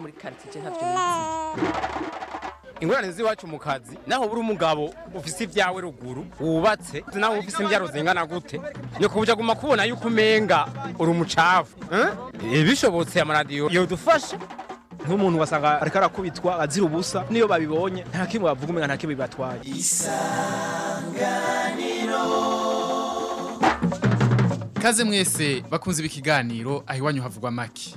muri ntavyo nizi ingorane z'iwacu mu kazi naho buri umugabo ufise ibyawe ruguru wubatse naho ufise imbyaro zingana gute nyoko buja guma kubona yuko umenga uri umucafu eh? bishobotse amaradiyo yodufasha nk'umuntu wasanga ariko arakubitwa azira ubusa niyo babibonye nta kimwe bavuga umenga nta kimwe bibatwaye. Kaze mwese bakunze ibikiganiro aho iwanyu havugwa maki.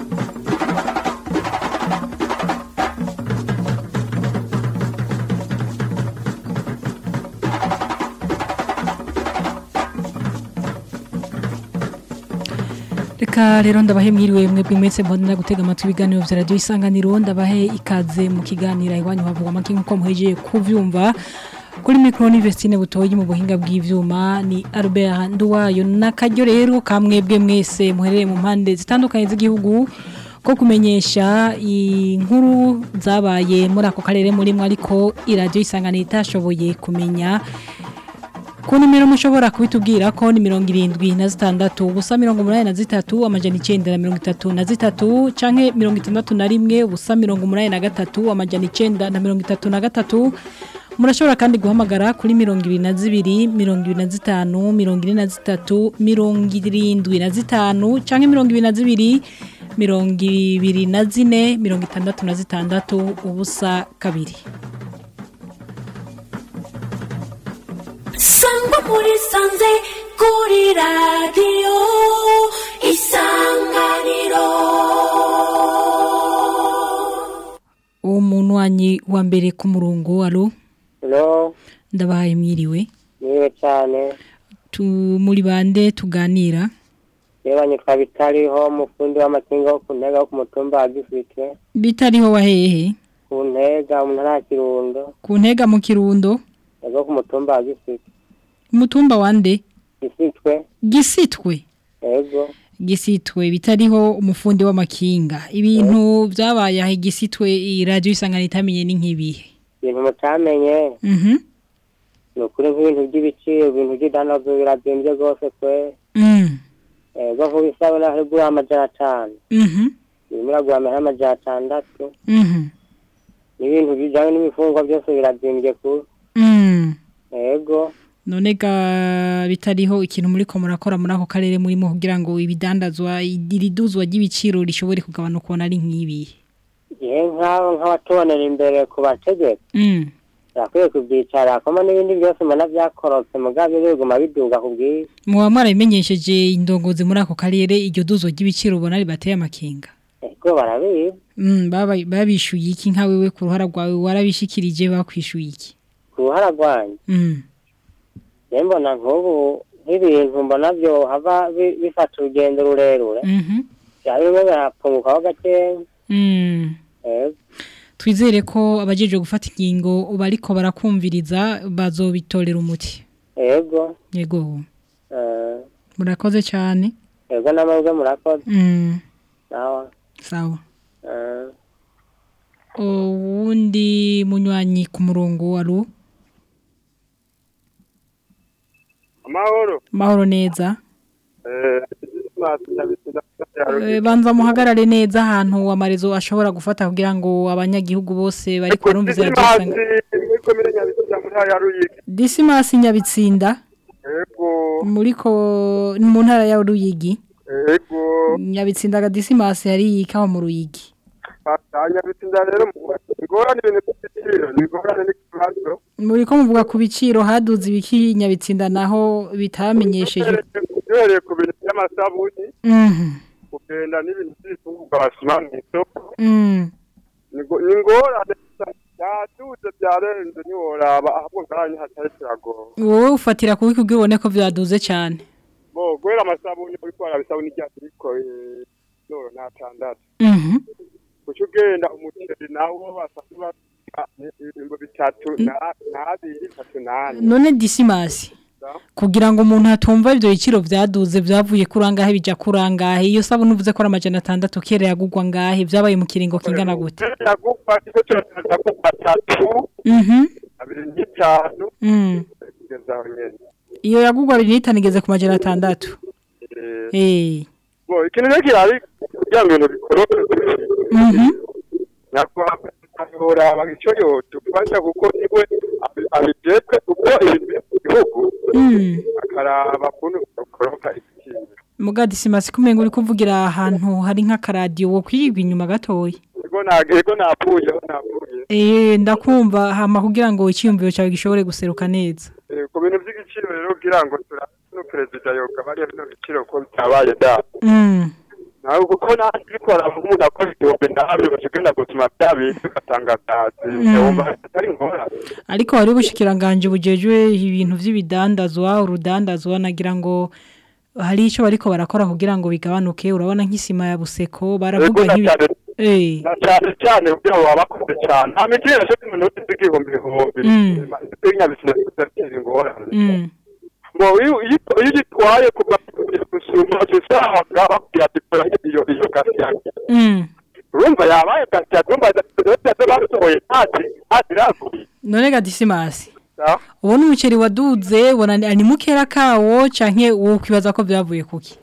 Reka rero ndabahe mwiriwe mwebwe mwese mbona gutega amatwi ibiganiro vya radio isanganiro ndabahe ikaze mu kiganiro iwanyu havugwa make nk'uko muhejeje kuvyumva. Kuri micro ni Vestine butoyi mu buhinga bw'ivyuma ni Albert Nduwayo. Nakaryo rero kamwebwe mwese muherere mu mpande zitandukanye z'igihugu ko kumenyesha inkuru zabaye muri ako karere muri mwe ariko iradio isanganiro itashoboye kumenya. Ku nimero mushobora kubitubwira ko ni mirongo irindwi na zitandatu ubusa mirongo umunani na zitatu amajana icyenda na mirongo itatu na zitatu canke mirongo itandatu na rimwe ubusa mirongo umunani na gatatu amajana icyenda na mirongo itatu na gatatu. Murashobora kandi guhamagara kuri mirongo ibiri na zibiri mirongo ibiri na zitanu mirongo ine na zitatu mirongo irindwi na zitanu canke mirongo ibiri na zibiri mirongo ibiri na zine mirongo itandatu na zitandatu ubusa kabiri. Sangwa muri sanze kuri radiyo isanganiro uwo muntu wanyi wa mbere ku murongo no ndabahaye mwiriwe ni we cyane tu muri bande tuganira reba nyitwa bitariho umufundi w'amakinga wo ku ntega wo ku mutumba wa gifite bitariho wahehe ku ntega mu ntara ya kirundo ku ntega mu kirundo ego ku mutumba wa gifite umutumba wande gifitwe gisitwe. Ego. Gisitwe bitariho umufundi w'amakinga. Ibintu byabaye aho gisitwe? Radio isangana itamenye ni nk'ibihe ibintu mutamenye. Mhm. Ni ukuri nk'ibintu by'ibiciro ibintu by'idanazo birazimbye rwose kwe mm. Ego nk'ibisabune aho igura amajana atanu. Mhm. Birimo iragura amajana atandatu. Mhm. N'ibintu bijyanye n'ibifungwa byose birazimbye ku. Mm. Ego. None ga bitariho ikintu muri ko murakora muri ako karere murimo kugira ngo ibidandazwa iriduzwa ry'ibiciro rishobore kugabanuka ubona ari nk'ibihe igihe nk'abo nk'abatubonera imbere ku bategetsi mm. yakwiye kubyicara akoma n'ibindi byose mbona byakorotse mugabe biguma biduga ku bwinshi. Muba mwarabimenyesheje indongozi muri ako karere iryo duzo ry'ibiciro ubona ribateye amakenga. Ego barabizi. Mm baba babishuye iki nka wewe ku ruhara rwawe warabishikirije bakwishuye iki ku ruhara rwanyu? Mm. Mbona nk'ubu nk'ibintu mbona byo hava bi- bifata urugendo rurerure mhm byaba bimwe birapfungukaho gakeya twizere ko abajeje gufata ingingo bariko barakumviriza bazobitorera umuti. Ego yego. Eh, murakoze cyane. Ego n'amahirwe murakoze. Mm. Sawa. Eh, uwundi munywanyi ku murongo wari amahoro mahoro neza. Eh Eh, banza muhagarare neza ahantu amarezo ashobora gufata kugira ngo abanyagihugu bose bari muri ya ruyigi Dismas Nyabitsinda. Muri ko mu ntara ya Ruyigi. Nyabitsinda ga Dismas hari ikawa mu Ruyigi. Nyabitsinda rero ngorane ibintu by'ibiciro ni ngorane n'ikibazo muri ko muvuga ku biciro haduze ibiki Nyabitsinda naho bitamenyesheje duhereye ku bintu by'amasabuni mhm. kugenda n'ibintu by'ibifungurwa basima mu isoko. Mm. ni ngo- ni ingorane byaduze byarenze ntiworaba ahubwo nganye hatari turagowe wowe ufatira kubi kubwira ubone ko byaduze cyane. Bo guhera amasabuni uriko warabisabuni ryati riko doro n'atandatu Uca ugenda umuceri nawo basanzwe bapima ibihumbi bitatu na- n'abiri bitatu n'ane. None disimasi kugira ngo umuntu atumva ibyo biciro byaduze byavuye kuri angahe bijya kuri angahe iyo sabuni uvuze ko ari amajana atandatu kera yagugwa angahe byabaye mu kiringo kingana gute? yagupfa ikigo cyose yagupfa atatu Mhm. abiri n'itanu Mm. kugeza aho nyene. Iyo yagugwa abiri n'itanu igeze ku majana atandatu. Eh, Eh. bo ikintu rero kirari ngo ibintu bikoroke Mhm. nyakubahwa icyo yodufasha kuko ni we abi- abijejwe kuko ibintu mu gihugu Mm. akaraba kuntu bikoroka ikintu muga disimasi kumenga uri kuvugira ahantu hari nk'akaradiyo wo kwigwa inyuma gatoya ego na- ego napfuye napfuye Eh ndakumva hama kugira ngo icyiyumviro cyawe gishobore guseruka neza ku bintu by'igiciro rero kugira ngo turabe no perezida yoga bariya bino biciro ko bitabaye da Mm. Nawe kuko nanjye bikora nk'umuntu akora igihumbi nabi bashobora gutuma bya bintu ugatanga akazi Mm. wumva atari ngorane ariko hari ubushikiranganje bujejwe ibintu vy'ibidandazwa urudandazwa nagira ngo hari ico bariko barakora kugira ngo bigabanuke urabona nk'isima ya buseko baravuga nk'ibi cyane- eh cyane ngo babakoze cyane nta miti yose iminota z'igihumbi bihumbi Mm. ibinyabuzima bidatera ingorane mm. ngo iyo ugitwaye kuva gusuma usanga bakubwira ati kora iyo iyo Mm. urumva yabaye gasi yanjye urumva idasohoye basohoye ntati iraguye none gadisimasi ubona umuceri waduze ni ni mukera kawo canke wowe kwibaza ko byavuye kuki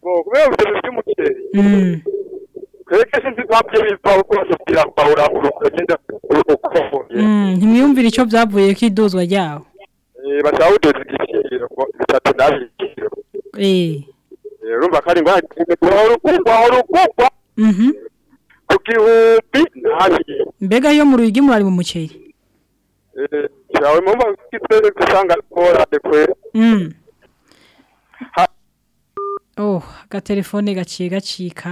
kubera ubuzima bw'umuceri mm. twebwe sinzi twabye biva uko basubira kwahura urugendo ukomoye mm. ntimwiyumvira ico byavuye ko iduzwa ryawo bashaka ngo bitatu n'abiri urumva ko ari ingwara wahora ukugwa wahora ukugwa mhm. Ku gihumbi n'abiri mbega iyo mu ruyigi murari mu muceri Eh, cyawe mumva kitweze gusanga korade kwe Mm. Oh, agatelefone gaciye gacika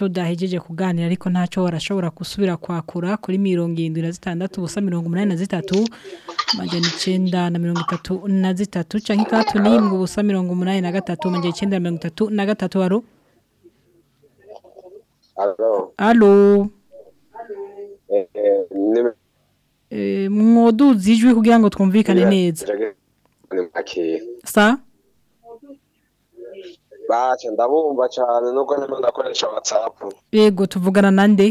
tudahejeje kuganira ariko ntacyo warashobora gusubira kwakura kuri mirongo irindwi na zitandatu ubusa mirongo umunani na zitatu amajana icenda na mirongo itatu na zitatu canke itandatu n'imwe ubusa mirongo umunani na gatatu amajana icenda na mirongo itatu na gatatu. Alo, alo eh, eh, ni- eh, ijwi kugira ngo twumvikane neza. sa? Baca ndabumva cyane nubwo ndimo ndakoresha WhatsApp. yego tuvugana nande?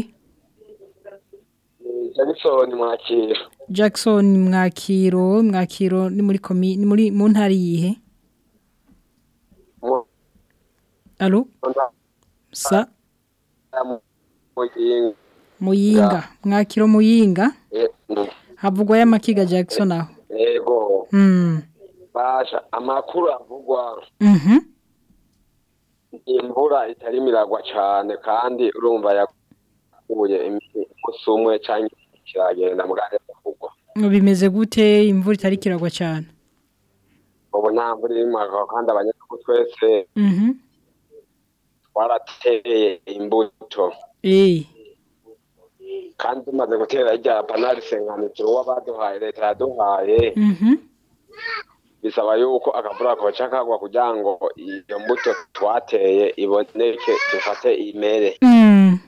Ni Jackson Mwakiro. Jackson mwakiro mwakiro ni muri komi ni muri mu ntara yihe Mu- alo? Sa? mu- Muyinga. mwakiro muyinga? Eh, mm, havugwa y'amakiga Jackson aho. Yego. mm Baca amakuru avugwa. Mhm. Imvura itari miragwa cyane kandi urumva yakuye umunsi umwe cyangwa kiragenda mugande kugwa. bimeze gute? Imvura itari kiragwa cyane Ubu nta mvura iri mwaka kandi abanyagihugu twese mhm. twarateye imbuto. kandi tumaze gutera rya panari senganije uwo baduhaye leta yaduhaye. Mhm. Bisaba yuko akavura koca kagwa kugira ngo iyo mbuto twateye iboneke dufate imere. Mm.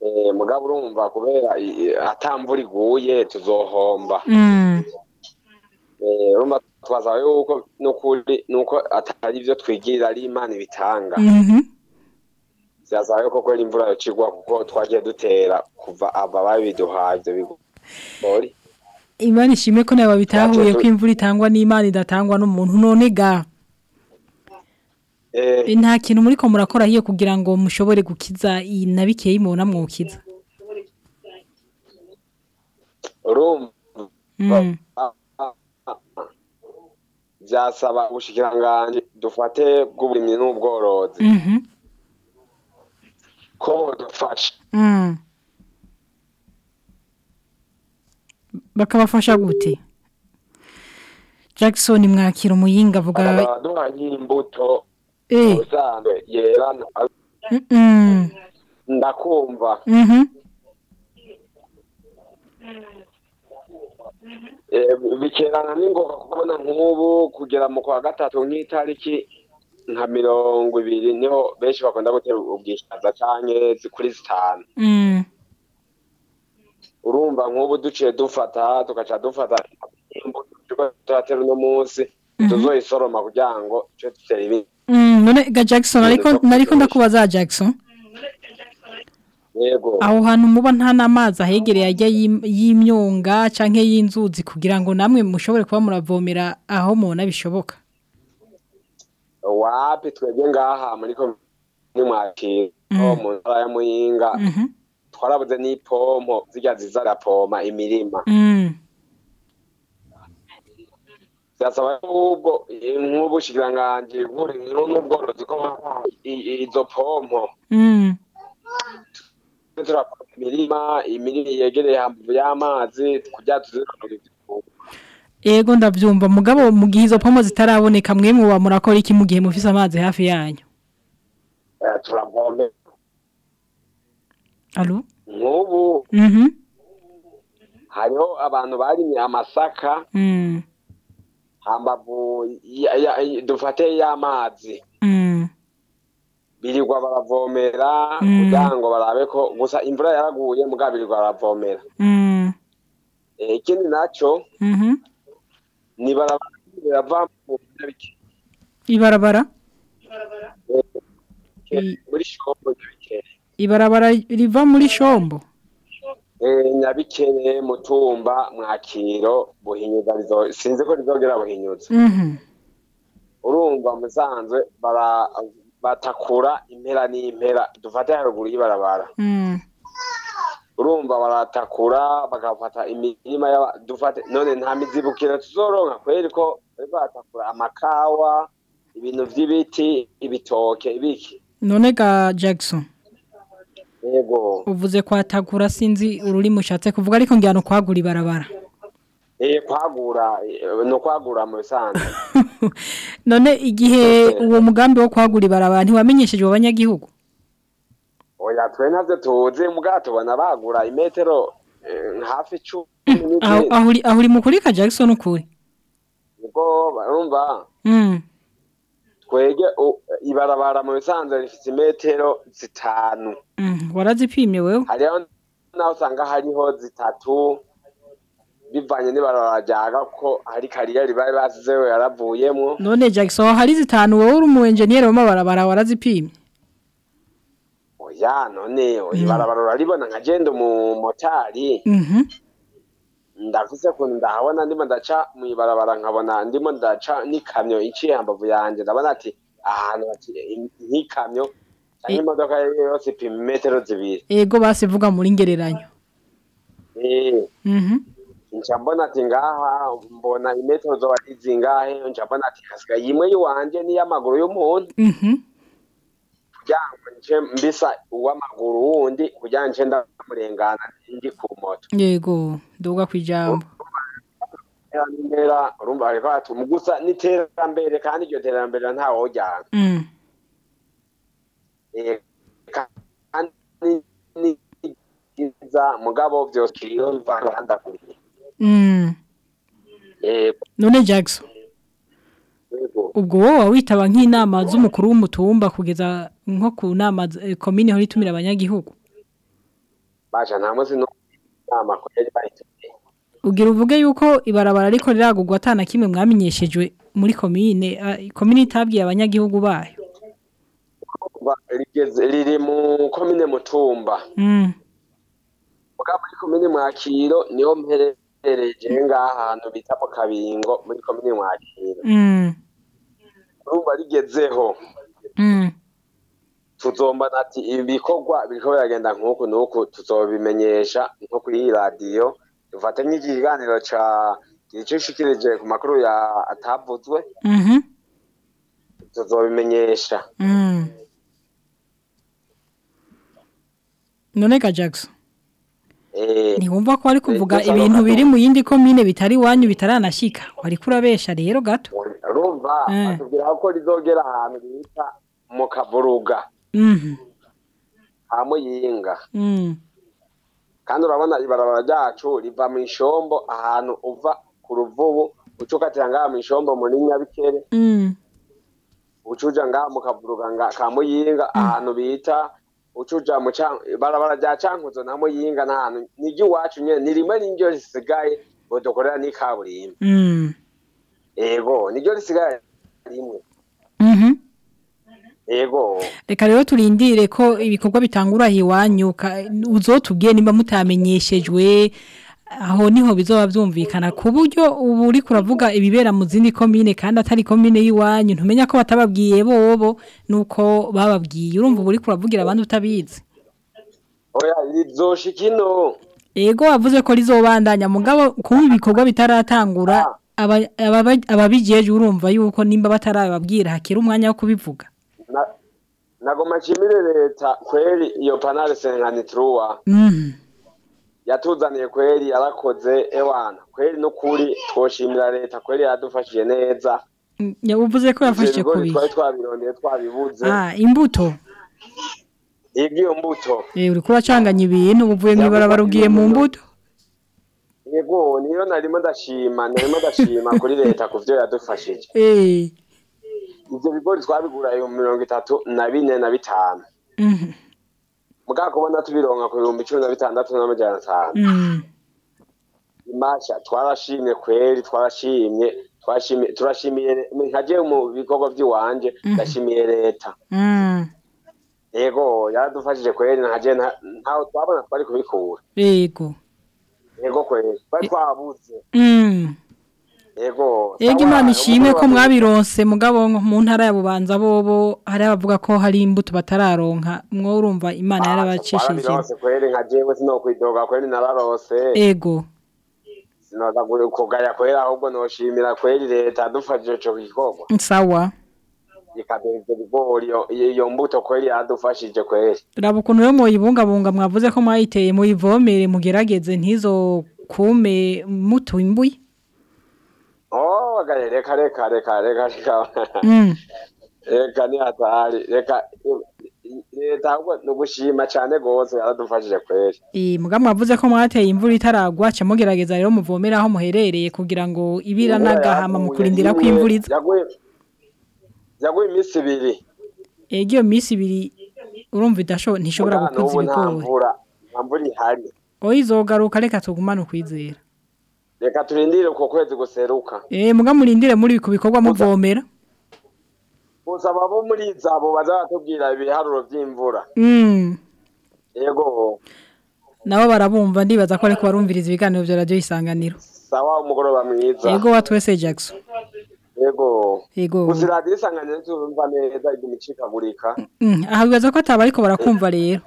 Eh, mugabo urumva kubera i- i- ata mvura iguye tuzohomba. Mm. Eh, urumva twasaba yuko n'ukuri nuko atari ibyo twigirira ari imana ibitanga. Mhm byasaba yuko kwera imvura yocigwa kuko twagiye dutera kuva aba babiduhaye ibyo bigori. Imana ishimwe ko nawe bitahuye ko imvura itangwa n'Imana idatangwa n'umuntu. None ga? Eh, nta kintu muri ko murakora hiyo kugira ngo mushobore gukiza iyi nabikeye imubona mwukiza. Urumva mm. Byasaba ubushikiranganji dufate bw'uburimyi n'ubworozi. Mhm. Ko budufasha bakabafasha gute Jackson mwakira umuyinga avuga baraduha nk'imbuto Eh. usanzwe yera Mm. ndakumva Mhm. Eh, bikerana n'ingoga kubona nk'ubu kugera mu kwa gatatu nk'itariki nka mirongo ibiri ni ho benshi bakunda gutera ubwishaza zi- kuri zitanu Mm. Urumva nk'ubu duciye dufata tugaca dufata turatera uno munsi tuzoyisoroma kugira ngo tuce dutera ibindi. Mm, none ga Jackson ariko nariko ndakubaza Jackson. Aho hantu muba nta n'amazi ahegereye ajya y'im- y'imyonga canke y'inzuzi kugira ngo namwe mushobore kuba muravomera aho mubona bishoboka. Wapi twebwe ngaha muri komine mwakiro mu ntara ya muyinga. Mhm. Twarabuze n'ipompo zirya ziza rapoma imirima. Mm. byasaba ahubwo nk'ubushikiranganji bw'uburimyi n'ubworozi ko izo pompo. Mm. turapompa imirima imirima yegereye hambavu y'amazi kugira tuzironore ibifungurwa Ego ndavyumva mugabo mu gihe izo pomo zitaraboneka mwe muba murakora iki mu gihe mufise amazi hafi yanyu? Eh, turavomera Allo nk'ubu Mhm. hariho abantu barimye amasaka Mm. hambavu dufate y'amazi Mm. birirwa baravomera Mm. kugira ngo barabe ko gusa imvura yaraguye mugabo birirwa baravomera. Eh, ikindi naco Mhm. ni barabara birava mu nyabike Ibarabara I- muri shombo nyabikere ibarabara riva muri shombo. Eh, nyabikere mutumba mwakiro buhinyuza sinzi ko rizogera buhinyuza. Mhm. urumva musanzwe batakura impera n'impera dufate haruguru y'ibarabara. Mm. urumva baratakura bagafata imirima dufate none nta mizibukiro tuzoronka kweri ko bariko baratakura amakawa ibintu vy'ibiti ibitoke ibiki. None ga Jackson. Uvuze kwatagura sinzi ururimi ushatse kuvuga ariko ngira no kwagura ibarabara. Eh kwagura eh, no kwagura mu bisanzwe. None igihe uwo mugambi wo kwagura ibarabara ntiwamenyeshejwe abanyagihugu? Oya twe navyo tuzi mugabo tubona bagura imetero eh, hafi cumi aho n'izindi aho uri- mu kuri ka Jackson ukuri ni bwo barumva Mm. Twege ibarabara mu bisanzwe rifite imetero zitanu. Mm. warazipimye wewe? Hariho naho usanga hariho zitatu bivanye n'ibarabara ryaga ko hari kariyeri bari basizeho yaravuyemwo. None Jackson hari zitanu wowe uri umu engineer w'amabarabara warazipimye? Oya none ibarabara uraribona nka jenda umumotari Mhm. ndafise kuntu ndahabona ndimo ndaca mu ibarabara nkabona ndimo ndaca n'ikamyo iciye hambavu yanje ndabona ati ahantu nk'ikamyo cyangwa imodoka yose ipima imetero zibiri. Ego basivuga muri ngereranyo. Mhm. nca mbona ati ngaha mbona imetero zoba ari zingahe? Nca mbona ati hasigaye imwe y'iwanje n'iy'amaguru y'umuntu. Nce mbisa uw'amaguru wundi nce ndamurengana ndi ku moto. Yego nduga kwijambo ntera urumva ariko ati gusa n'iterambere kandi iryo terambere ntawe wojyana. Mm. Eh, kandi ni byiza mugabo byose iyo biva ruhandaguriye Mm. yego none Jackson. Ubwo wowe witaba nk'inama z'umukuru w'umutumba kugeza nko ku nama eh, komine aho itumira abanyagihugu? Basha nta munsi no inama ko yari bayitumiye ugira uvuge yuko ibarabara ariko riragurwa atana kimwe mwamenyeshejwe muri komine komine itabwiye abanyagihugu bayo? Riri mu komine mutumba. Mm. mugabo muri komine mwakiro ni ho mperereje ngaha ahantu bita mu kabingo muri komine mwakiro. Mm. Urumva rigezeho Mm. tuzombana ati ibikorwa biriko biragenda nk'uku n'uku tuzobimenyesha nko kuri iyi radiyo dufate nk'ikiganiro ca ico ushikirije ku makuru ya atavuzwe Mhm. tuzobimenyesha Mm. none ga Jackson ntiwumva ko wari kuvuga Eh, ibintu biri mu yindi komine bitari iwanyu bitaranashika wari kurabesha rero gato urumva Eh. batubwira ko rizogera ahantu bita mu kavuruga Mhm. ha muyinga Mm. kandi urabona ibarabara ryacu riva mu ishombo ahantu uva ku ruvubu uca ukatira ngaha mu ishombo muri nyabikere Mm. uca uja ngaha mu kavuruga ka muyinga ahantu bita uca uja mu ibarabara rya cankuzo na muyinga n'ahantu niryo iwacu nyene ni rimwe n'iryo risigaye ngo dukorera n'ikaburimbi Mm. ego niryo risigaye rimwe Mhm. ego Reka rero turindire ko ibikorwa bitangura iwanyu ka- uzotubwiye nimba mutamenyeshejwe aho ni ho bizoba byumvikana ku buryo ubu uri kuravuga ibibera mu zindi komine kandi atari komine y'iwanyu ntumenya ko batababwiye bobo nuko bababwiye. Urumva ubu uri kuravugira abandi utabizi. Ego wavuze ko rizobandanya. Mugabo kuba ibikorwa bitaratangura aba- ababa- ababijeje urumva yuko nimba batarababwira hakira umwanya wo kubivuga. Na- nagoma nshimire leta kweri iyo panale senganitruwa Mhm. Yatuzaniye kweri yarakoze ewana. Kweri n'ukuri twoshimira leta kweri yadufashije neza. Mm, yavuze ko yafashije kubi twari twabirondeye twabibuze. Ah imbuto? Iyo mbuto. Eh uri kuracanganya ibintu uvuye mu ibarabara ugiye mu mbuto? Yego niyo narimo ndashima narimo ndashima kuri leta ku vyo yadufashije. Eh. Ivyo bigori twabigura ibihumbi mirongo itatu na bine na bitanu. Mhm mugabo kubona tubironka ku bihumbi cumi na bitandatu n'amajana atanu. Mm. Imasha twarashimye kweri twarashimye twashimye turashimiye nka je mu bikorwa by'iwanje Mhm. ndashimiye leta. Mm. Yego yaradufashije kweri nka je nta- ntaho twabona twari kubikura. Yego. Yego kweri twari twabuze. Mm. Ego imana ishimwe ko mwabironse mugabo mu ntara ya bubanza bobo hari abavuga ko hari imbuto batararonka. Mwo urumva imana mwiza. yarabacishije ego. Sinoza kugaya kweri ahubwo noshimira kweri leta yadufashije ico gikorwa. Sawa ikaduha ivyo bigori iyo- iyo mbuto kweri yadufashije kweri. Raba ukuntu rero muyibungabunga mwavuze ko mwayiteye muyivomere mugerageze ntizo kume mutumbuye Oh, gaye reka reka reka reka reka. Mm. reka ni hatari. Reka leta ahubwo ni ugushima cyane rwose yaradufashije kweri. Eh muga mwavuze ko mwateye imvura itaragwa ca mugerageza rero muvomera aho muherereye kugira ngo ibira nagahama mu kurindira ko imvura iza. yaguye iminsi ibiri. Ego iyo minsi ibiri urumva idasho ntishobora Mugabo gukuza ibigori nta mvura ihari. Oya izogaruka reka tugumane ukwizera reka turindire uko kwezi guseruka. Eh muga murindire muri ku bikorwa muvomera gusa abo muri zabo bazabatubwira ibiharuro by'imvura. Mm. yego. Nabo barabumva ndibaza ko ariko barumviriza ibiganiro bya radio isanganiro. Sawa umugoroba mwiza. Yego watwese Jackson. Yego. Yego. Gusa iradiyo isanganywe tumva neza iguma icikagurika mm. aha bibaza ko ataba ariko barakumva rero.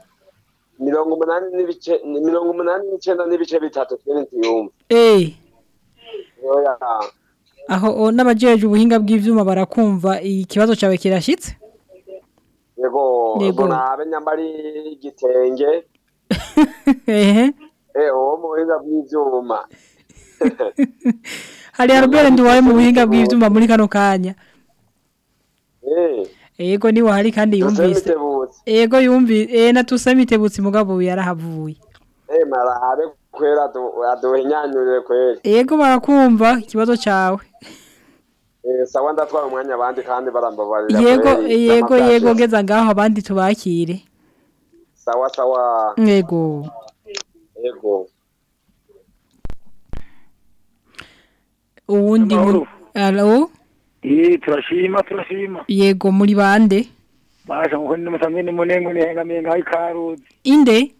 Mirongo umunani n'ibice ni mirongo umunani n'icenda n'ibice bitatu eh oya aho o, n'abajeje ubuhinga bw'ivyuma barakumva ikibazo cyawe kirashitse yego Yego. nabe nyambari igitenge ehe. Eh uwo mu buhinga bw'ivyuma hari Albert Nduwaye mu buhinga bw'ivyuma muri kano kanya. Eh yego ni we hari kandi yumvise. Dusemitebutsi. yego yumvi eh natusemitebutsi mugabo yarahavuye. Eh marabe kwera aduhinyanyurire kweri. Yego barakumva ikibazo cyawe. Eh sawa ndatwara umwanya abandi kandi barambabarira yego kweri, yego yego byaje. geza ngaho abandi tubakire. Sawa sawa. Yego. Yego. Uwundi mu- alo Iyi turashima turashima. Yego muri bande? Basha nkuko ndi musanzwe ni munengo nihengamiye ngaho ikaruzi inde?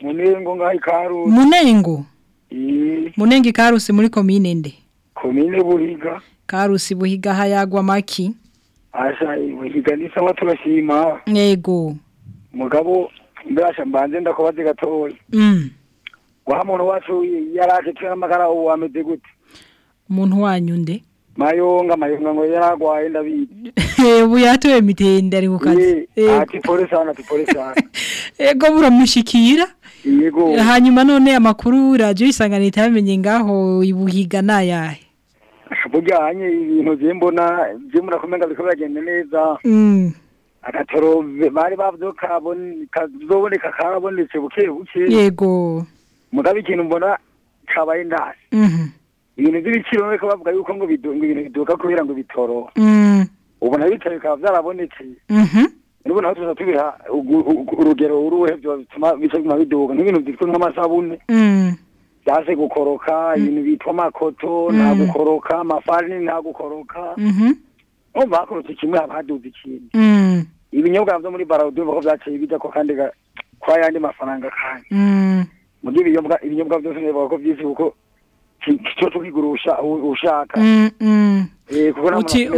Munengo ngaho ikaruzi munengo? Iyi munengo ikarusi muri komine nde? Komine buhiga. Karuzi buhiga hayagwa maki? Asha buhiga ni sawa turashima. Yego. Mugabo mbasha mbanze ndakubaze gatoya mm. wa muntu wacu yarake twamakara ubu ameze gute? Umuntu wanyu nde mayonga mayonga ngo yaragwaye ndabizi ubu yatoye mitende ari ku kazi? Eh, ati pole sana ati pole sana. Ego buramushikira yego. Hanyuma none amakuru radio isangano itamenye ngaho ibuhiga nayahe bujyanye ibintu je mbona je murakomenga biriko biragenda neza. Mm. agatoro bari bavuze ko kabone- kazoboneka karabonetse buke buke. Yego. Mugabo ikintu mbona kabaye ndasi Mhm. Ibintu by'ibiciro bariko bavuga yuko ngo ibintu biduka kubera ngo bitoro Mm. ubona bitaro bikaba byarabonetse Mhm. nubu naho tuza tubiha urugero uruhe byo bituma biduga nk'ibintu byitwa nk'amasabune Mm. byaje gukoroka ibintu bitwa amakoto nta gukoroka amafarini nta gukoroka Mhm. umva hakorotse kimwe haba haduze ikindi Mm. ibinyobwa vyo muri bara udumva ko vyaciye bija ko kandi kwa yandi mafaranga kandi Mm. mugihe ibinyobwa vyose nibaga ko vyinshi kuko cyo tukigurusha ushaka Mm. Mm. eh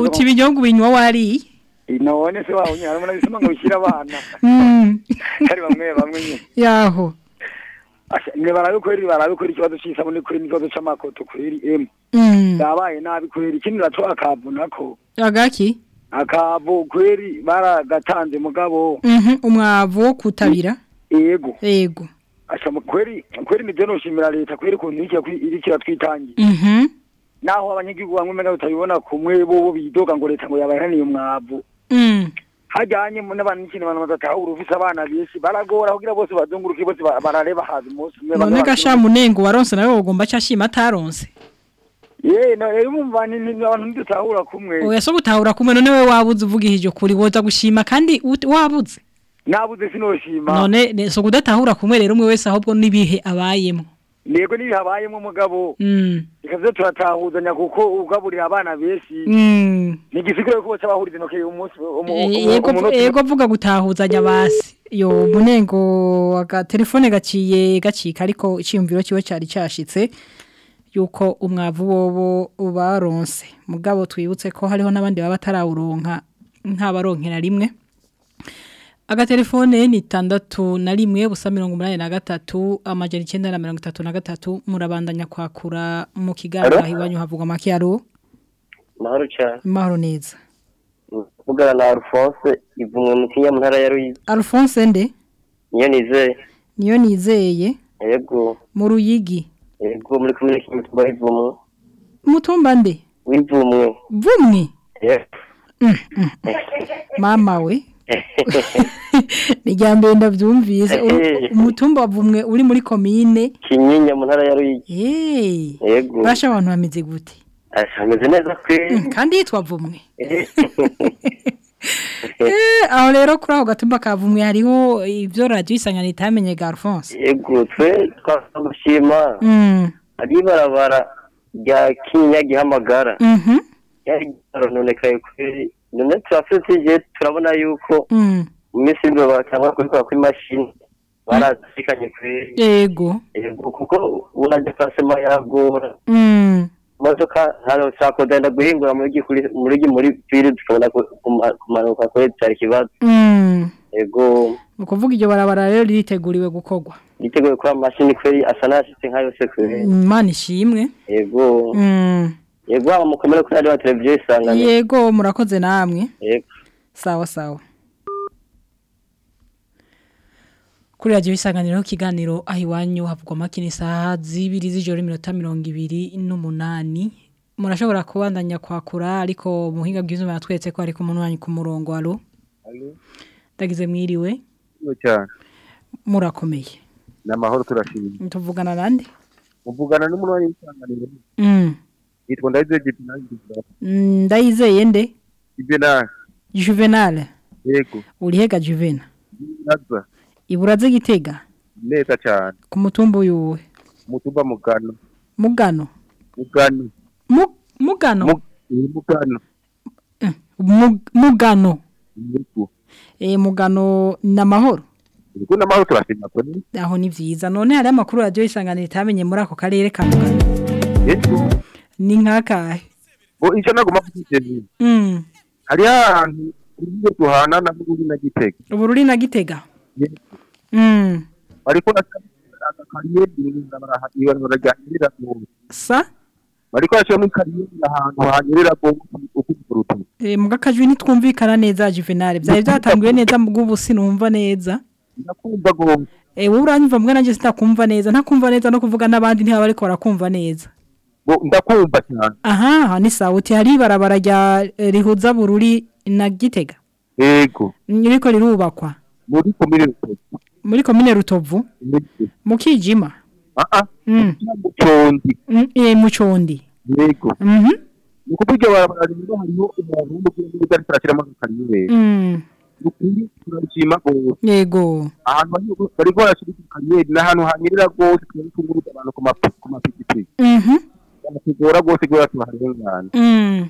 uti ibinyobwa binywa wariye none se waho nyine harimo n'abisoma ngo bishyire abana Mm. kari bamwe bamwe nyine yaho Asha, mwe barabikorera barabikorera ikibazo c'isabune kuri n'ikibazo c'amakoto kuri emu Mm. yabaye nabi kweri ikindi naco akavu nako agaki akavu kweri baragatanze mugabo Mhm. umwavu wo kutabira yego yego kweri kweri nivyo noshimira leta kweri kuntu iriko iratwitangira Mhm. naho abanyagihugu bamwe mega tutabibona kumwe bobo bidoga ngo leta ngo yabaheraniye umwavu. Mm. hajyanye n'abantu n'ikintu abantu badatahura ufise abana benshi baragora kugira bose bazunguruke bose ba- barareba hazi umunsi umwe none gasha munengo waronse nawe ugomba cyashima ataronse. Ye no rero umva ni abantu ntidutahura kumwe. Oya so gutahura kumwe none we wabuze uvugishije kuri woza gushima kandi wabuze. Nabuze sinoshima none ne- so kudatahura kumwe rero umwe wese ahubwo nibihe abayemo. Ntego n'ibihabayemo mugabo. Mm. ikaze turatahuzanya kuko ugaburira abana benshi. Mm. ntigisigaye ko bose bahuriza intoki umunsi umu- E- umu- yego vuga gutahuzanya basi. Yo munengo aga telefone gaciye gacika ariko iciyumviro kiwe cyari cyashitse yuko umwavu wobo ubaronse. Mugabo twibutse ko hariho n'abandi baba batarawuronka nk'abaronkera rimwe. Agatelefone ni tandatu na rimwe busa mirongo umunani na gatatu amajana icyenda na mirongo itatu na gatatu. Murabandanya kwakura mu kiganiro iwanyu havugwa makiyaro mahoro cyane. Mahoro neza. Kuvugana na alphonse ivumwe mu kinya mu ntara ya ruyizi alphonse nde? Niyo nizeye. Niyo nizeye. Yego. Mu ruyigi? Yego muri kumwe n'umutumba w'ivumwe? Mutumba nde? W'ivumwe. Vumwe? Yego. Mama we. rya mbere ndabyumvise umutumba wa vumwe uri muri komine kinyinya mu ntara ya ruyizi Hey, yego. Basha abantu bameze gute? Ameze neza kwe Mm, kandi yitwa vumwe Eh, aho rero kuri ako gatumba ka vumwe hariho ibyo radiyo isangano itamenye ga alphonse yego twe twagushima. Mm, hari ibarabara rya kinyinya gihamagara. Mhm, yari ryarononekaye turafite igihe turabona yuko mm, mu minsi y'imbeho batangwa kubikora kuri mashini barazikanye kweri yego. Kuko urajya pasema yagora Mm, imodoka hano ushaka kugenda guhingura muri kuri muri muri piri tukabona ku- kuma- kumanuka kuri cyari kibazo mm. yego. Ni ukuvuga iryo barabara rero ririteguriwe gukorwa. Yiteguye kuba mashini kweri asa n'ashitse nka yose kweri imana ishimwe. Yego. Yego haba mukomere kuri radiyo televiziyo isangano yego murakoze namwe. Yego. Sawa sawa. Kuri radiyo isanganiro ikiganiro aho iwanyu havugwa makini isaha zibiri z'ijoro iminota mirongo ibiri n'umunani. Murashobora kubandanya kwakura ariko mu buhinga bw'izuba yatweretse ko ari ku munwanyi ku murongo alo? Ndagize mwiriwe. Murakomeye. Ni amahoro turashimye. Tuvugana nande? Muvugana n'umunwanyi w'isanganiro Mm. Yitwa ndayizeye Mm, ndayizeye nde ibenari juvenal yego. Urihega juvena iburaze gitega neza cyane ku mutumba uyuwe umutumba mugano. Mugano. Mugano. Mu- mugano? Mu- mugano. Mu- mugano. Yego eh mugano namahoro yego n'amahoro turashimye ko ni aho ni vyiza. None hari amakuru radio isanganiro itamenye muri ako karere ka mugano. Ni nkakahe icyo nagomba kugeza mm. Hari ahantu urugo duhana na buri na gitega ubururi na gitega Yego. ariko akariyeri ibarabara ryanyerera mu sa? Ariko yashyiramo ikariyeri ahantu hanyerera mu ukuvurutu eh mugakajwi nitwumvikana neza juvenal byari byatanguye neza mubwo sinumva neza. Ndakumva gomba eh wowe uranyumva mbwa nanjye sitakumva neza. Ntakumva neza no kuvuga n'abandi ntibaba ariko barakumva neza. Ndakumva cyane. Aha ni sauti hari ibarabara eh, rihuza bururi na gitega. Yego. Riko rirubakwa? Muri komine rutovu. Muri komine rutovu? Mu kijima? Aa mm. mucondi mm, eh, mucondi yego. Mhm ni ukuvuga barabara rero hariho umuntu w'umugenzi ariko arashyiramo akariyeri mm. ukuri turabishima rwose. Yego. Ahantu bari- barashyira kariyeri ni ahantu hanyerera rwose twari tunguruza abantu ku mapikipiki. Mhm tugora rwose kubera tuharengana mm.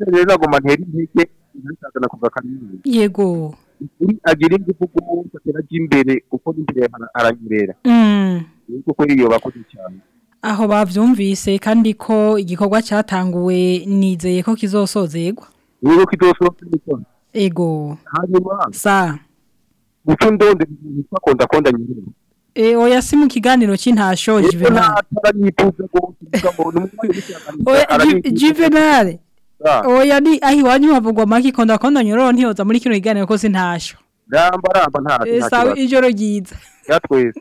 rero nagomba ntera intege ntazazana kuva kariyeri yego. Uri agira ingufu atera ajya imbere kuko n'imbere ara- aranyerera. Mm. niko kuri iyo bakoze cyane. Aho bavyumvise kandi ko igikorwa cyatanguwe nizeye ko kizosozegwa kidosohoka n'icyo ego. Hanyuma sa. guca ndonde yitwa konda konda nyirere e, oya si mu kiganiro ni umwana w'ishyaka oya ni aho iwanyu havugwa make konda konda nyororo ntiyoza muri kino kiganiro ko sintasho ramba ramba nta e, nta sawa kibazo ijoro ryiza. Yatwese.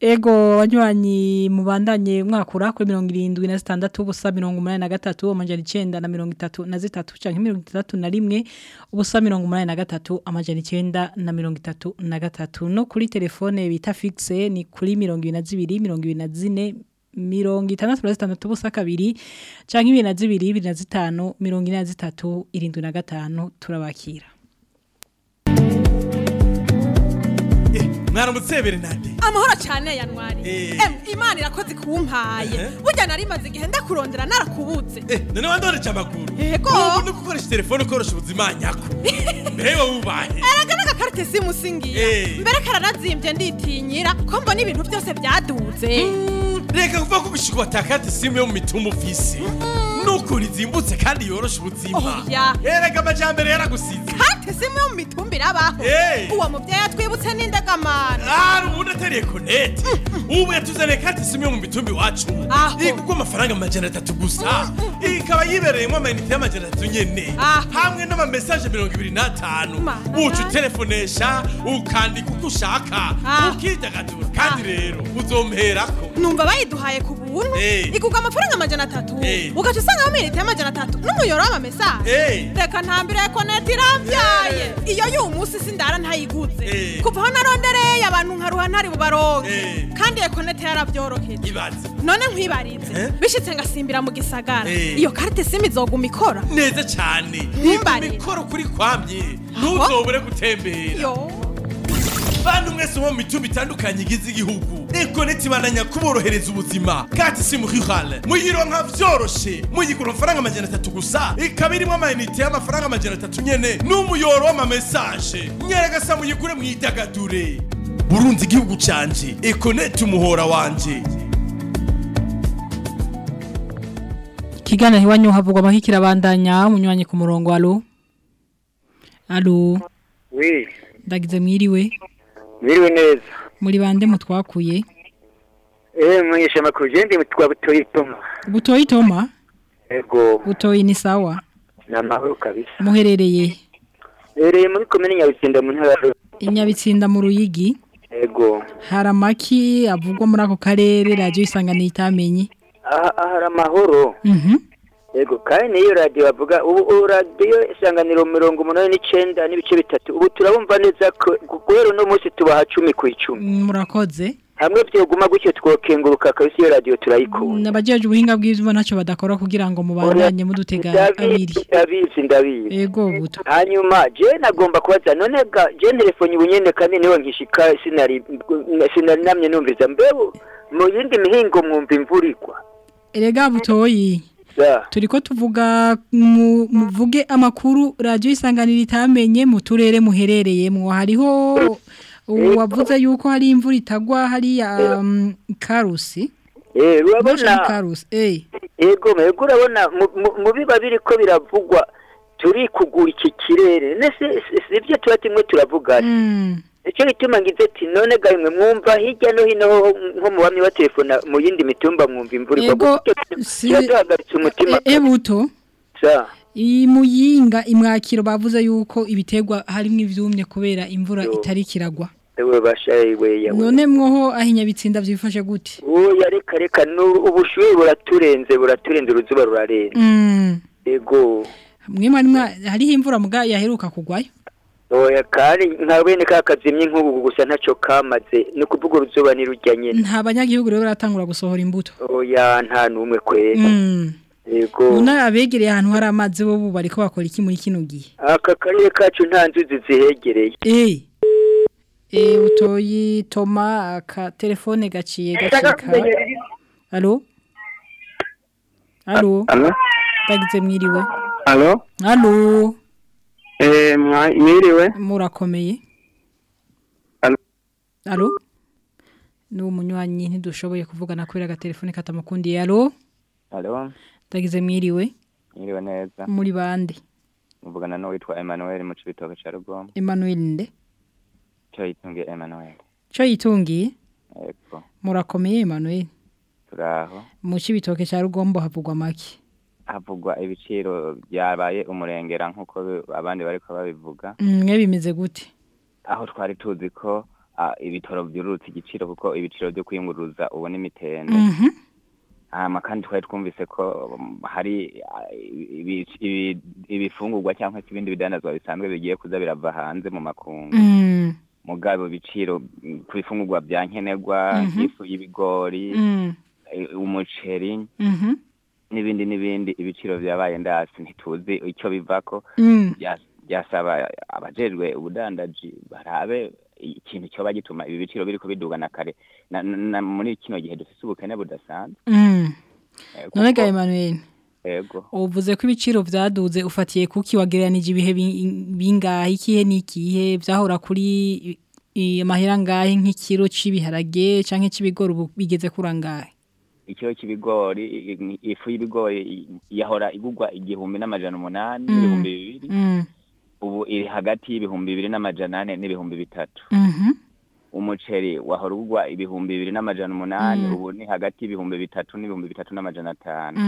Ego wanywanyi mubandanye kuri mirongo irindwi na zitandatu ubusa mirongo umunani na gatatu amajana icenda na mirongo itatu na zitatu canke mirongo itandatu na rimwe ubusa mirongo umunani na gatatu amajana icenda na mirongo itatu na gatatu. No kuri telefone bita fixe ni kuri mirongo ibiri na zibiri mirongo ibiri na zine mirongo itandatu na zitandatu ubusa kabiri canke ibiri na zibiri ibiri na zitanu mirongo ine na zitatu irindwi na gatanu turabakira. Mwaramutse Bernard amahoro cyane yanwari Eh. imana irakoze kumpaye burya nari maze igihe ndakurondera narakubuze none wandoreje amakuru Yego. ubu no gukoresha telefone ukoresha ubuzima nyako. Mbere wowe ubahe erega n'agakarite simu singiye. Eh. mbere karanazimbye nditinyira ko mbona ibintu byose byaduze reka kuvuga ko gushika watakati simu yo mu mitumba ufise n'ukuntu izimbutse kandi yorosha ubuzima. Oya. erega amajambere yaragusize. Karite simu yo mu mitumba irabaho. Eh. uwo mubyeyi yatwibutse n'indagamana ari ubundi atariye konete ubu yatuzaniye kati simu yo mu mitumba iwacu. Igurwa amafaranga amajana atatu gusa. Ikaba yibereyemo amayinite y'amajana atatu nyene. Hamwe n'amamesaje mirongo ibiri n'atanu. Uca utelefonesha ukandika uko ushaka. Ukidagadura. Kandi rero uzomperako. Numva bayiduhaye ku buntu Eh. igurwa amafaranga amajana atatu Eh. ugaca usangamo iminite y'amajana atatu n'umuyoro w'amamesaje Eh. reka ntambire koneti irambyaye iyo y'uwo munsi sindara ntayiguze kuva aho narondereye abantu nkaruha ntari bubaronke kandi iyo koneti yarabyoroheje none nkwibarize bishitse ngasimbira mu gisagara. Eh. iyo karite simu izoguma ikora neza cyane Ntimbare. mikoro kuri kwamye ntuzobure gutembera. Bantu mwese bo mu mitumba itandukanye igize igihugu. Ekoneti bananya kuborohereza ubuzima. Kati simu rurale muyironka vyoroshe. Muyigura amafaranga amajana atatu gusa. Ikaba irimo amayinite y'amafaranga amajana atatu nyene. N'umuyoro w'amamesaje. Nyaragasa muyigure mwidagadure. Burunzi igihugu canje. Ekoneti umuhora wanje. Kigana hiwanyu havugwa make kirabandanya munywanyi ku murongo. Alo? Alo? Wi ndagize mwiriwe. Mwiriwe neza. Muri bande mutwakuye eh mwishe makuru je ndi twa butoyi toma. Butoyi toma? Ego butoyi ni sawa. Na mahoro kabisa. Muherereye? Ereye muri komine nyabitsinda mu ntara ya- inyabitsinda mu ruyigi? Ego hari amaki avugwa muri ako karere radiyo isanganiye itamenye? Aha aha hari amahoro. Mhm. ego kandi niyo radiyo bavuga ubu radiyo isanganiro mirongo umunani n'icenda n'ibice bitatu. Ubu turabumva neza guhera uno munsi tubaha cumi ku icumi. Murakoze. Hamwe vyoguma gutyo twokenguruka kabisa iyo radiyo turayikunda. Nabajeje ubuhinga bw'ivyuma ntacyo badakora kugira ngo mubandanye mudutega abiri. ndabizi ndabizi. Ego buto. Hanyuma je nagomba kubaza none ga je telefone ubu nyene kandi ni we nkishika sinari sinari namye numviza mbeho mu yindi mihingo mwumva imvura igwa? Erega butoyi. Za turiko tuvuga mu- muvuge amakuru radiyo isanganiro itamenye mu turere muherereyemwo hariho uwavuze yuko hari imvura itagwa hariya um, karusi eh Bosha ni urabona eh mu- biba biriko biravugwa turi kugura iki kirere nese sivyo tuba timwe turavugana mm. icyo gituma ngize ati none ga imwe mwumva hirya no hino nko mu bamwe batelefona mu yindi mitumba mwumva imvura igwa. Kiba duhagaritse umutima e, e imuyinga imwakiro bavuze yuko ibitegwa harimo ivyumye kubera imvura itari kiragwa. We yawe none mwoho ahinya bitsinda byifashe gute? Oya reka reka ubushuhe buraturenze buraturenze uruzuba rurarenze. Mm. ego mwe mwari hariho imvura muga yaheruka kugwayo? Oya kandi nka bene ka kazimye nk'ubu gusa ntacyo kamaze. Ni ukuvuga uruzuba ni rujya nyine. Nta banyagihugu rero baratangura gusohora imbuto. Oya nta n'umwe kwera Mm. ego none abegereye ahantu hari amazi bo bo bariko bakora iki muri kino gihe? Aka karere kacu nta nzuzi zihegereye. Eh. Eh utoyi toma aka telefone gaciye gacika Allo Allo Allo? Tagize mwiriwe. Alo? Mwiriwe? murakomeye Allo? Allo Nuwo munywanyi ntidushoboye kuvugana kubera agatelefone katamukundiye Allo Halo, Tagize mwiriwe mwiriwe neza. muri bande Muvugana n'uwitwa Emmanuel mu Cibitoke ca Rugombo. Emmanuel nde Cyo yitungiye Emmanuel. Cyo yitungiye Ego, murakomeye Emmanuel turaho. mu cibitoke cya Rugombo havugwa make Havugwa ibiciro byabaye umurengera nk'uko abandi bariko babivuga. mwe bimeze gute Aho twari tuzi ko ibitoro byurutse igiciro kuko ibiciro byo kwiyunguruza ubu ni mitende. Mhm Hama kandi twari twumvise ko hari ibi- ibi- ibifungurwa cyangwa se ibindi bidandazwa bisanzwe bigiye kuza birava hanze mu makungu. Mm. mugabo ibiciro mm, ku bifungurwa bya nkenerwa Mhm. nk'ifu y'ibigori Mm. eh, umuceri Mhm n'ibindi n'ibindi ibiciro byabaye ndasi ntituzi icyo bivako. Mm. Bya- byasaba abajejwe ubudandaji barabe ikintu cyoba gituma ibi biciro biriko biduga na kare muri kino gihe dufise ubukene budasanzwe. Mm. None ga Emmanuel. Ego. Uvuze ko ibiciro vyaduze ufatiye kuki wagereranije ibihe bi- bingahe ikihe n'ikihe vyahora kuri amahera ngahe nk'ikiro c'ibiharage canke c'ibigori ubu bigeze kurangahe ikiro cy'ibigori ifu y'ibigori yahora igugwa igihumbi n'amajana umunani Mm. n'ibihumbi bibiri. Mm. ubu iri hagati y'ibihumbi bibiri n'amajana ane n'ibihumbi bitatu. Mhm umuceri wahora ugurwa ibihumbi bibiri n'amajana umunani Mm. ubu ni hagati y'ibihumbi bitatu n'ibihumbi bitatu n'amajana atanu.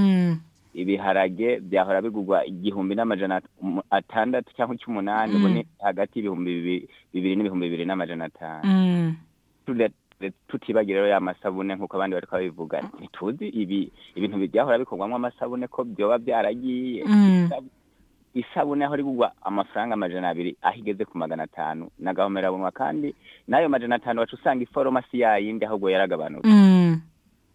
Ibiharage byahora bigurwa igihumbi n'amajana at- atandatu cyangwa icy'umunani ubu ni hagati y'ibihumbi bibi- bibiri n'ibihumbi bibiri n'amajana atanu. Mm. Rero ya masabune nk'uko abandi bariko babivuga ntituzi ibi ibintu byahora bikorwamo amasabune ko byoba byaragiye Mm. Isabu- isabune aho rigurwa amafaranga amajana abiri aho igeze ku magana atanu nagahomerabunwa kandi n'ayo majana atanu waca usanga iforoma si yayindi ahubwo yaragabanutse Mm.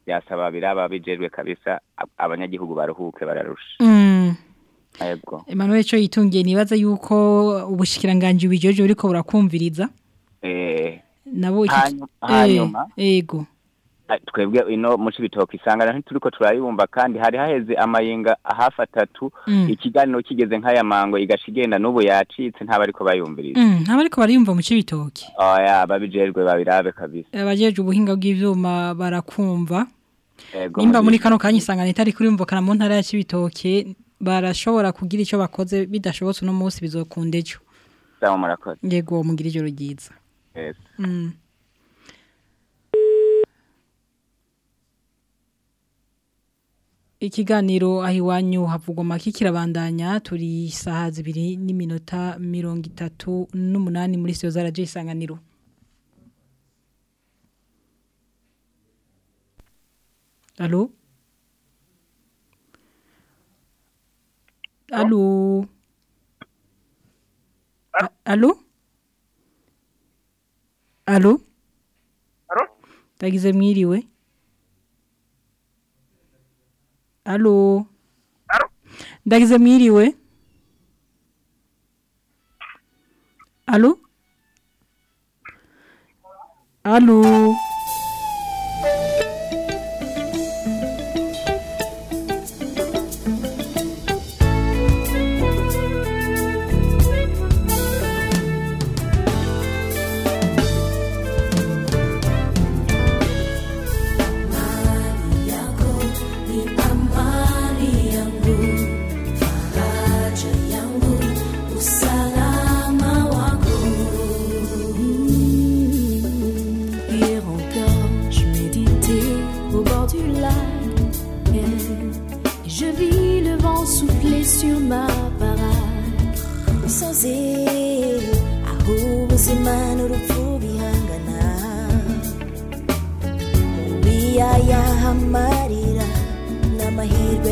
byasaba biraba bijejwe kabisa ab- abanyagihugu baruhuke bararusha Mm. Emmanuel cyo yitungiye nibaza yuko ubushikiranganje bijoje buriko burakumviriza eh nabo Hanyuma- Eh, hanyuma ego. Ah, twebwe ino mu cibitoke isangana ntituriko turayumva kandi hari haheze amayinga hafi atatu Mm. ikiganiro kigeze nk'aya mango igaca igenda n'ubu yacitse ntabariko bayumviriza. Mm, ntaba ariko bariyumva mu cibitoke oya babijejwe babirabe kabisa. Abajeje ubuhinga bw'ivyuma barakumva. Nimba muri kano kanya isangano itari kuriyumvukana mu ntara ya cibitoke barashobora kugira ico bakoze bidashobotse uno munsi bizokunda ejo. Yego mugira ijoro ryiza. Yes. Mm. ikiganiro aho iwanyu havugwa kirabandanya turi isaha zibiri n'iminota mirongo itatu n'umunani muri siyo zaraje isanganiro. Alo alo alo alo tagize mwiriwe alo ndagize mwiriwe alo alo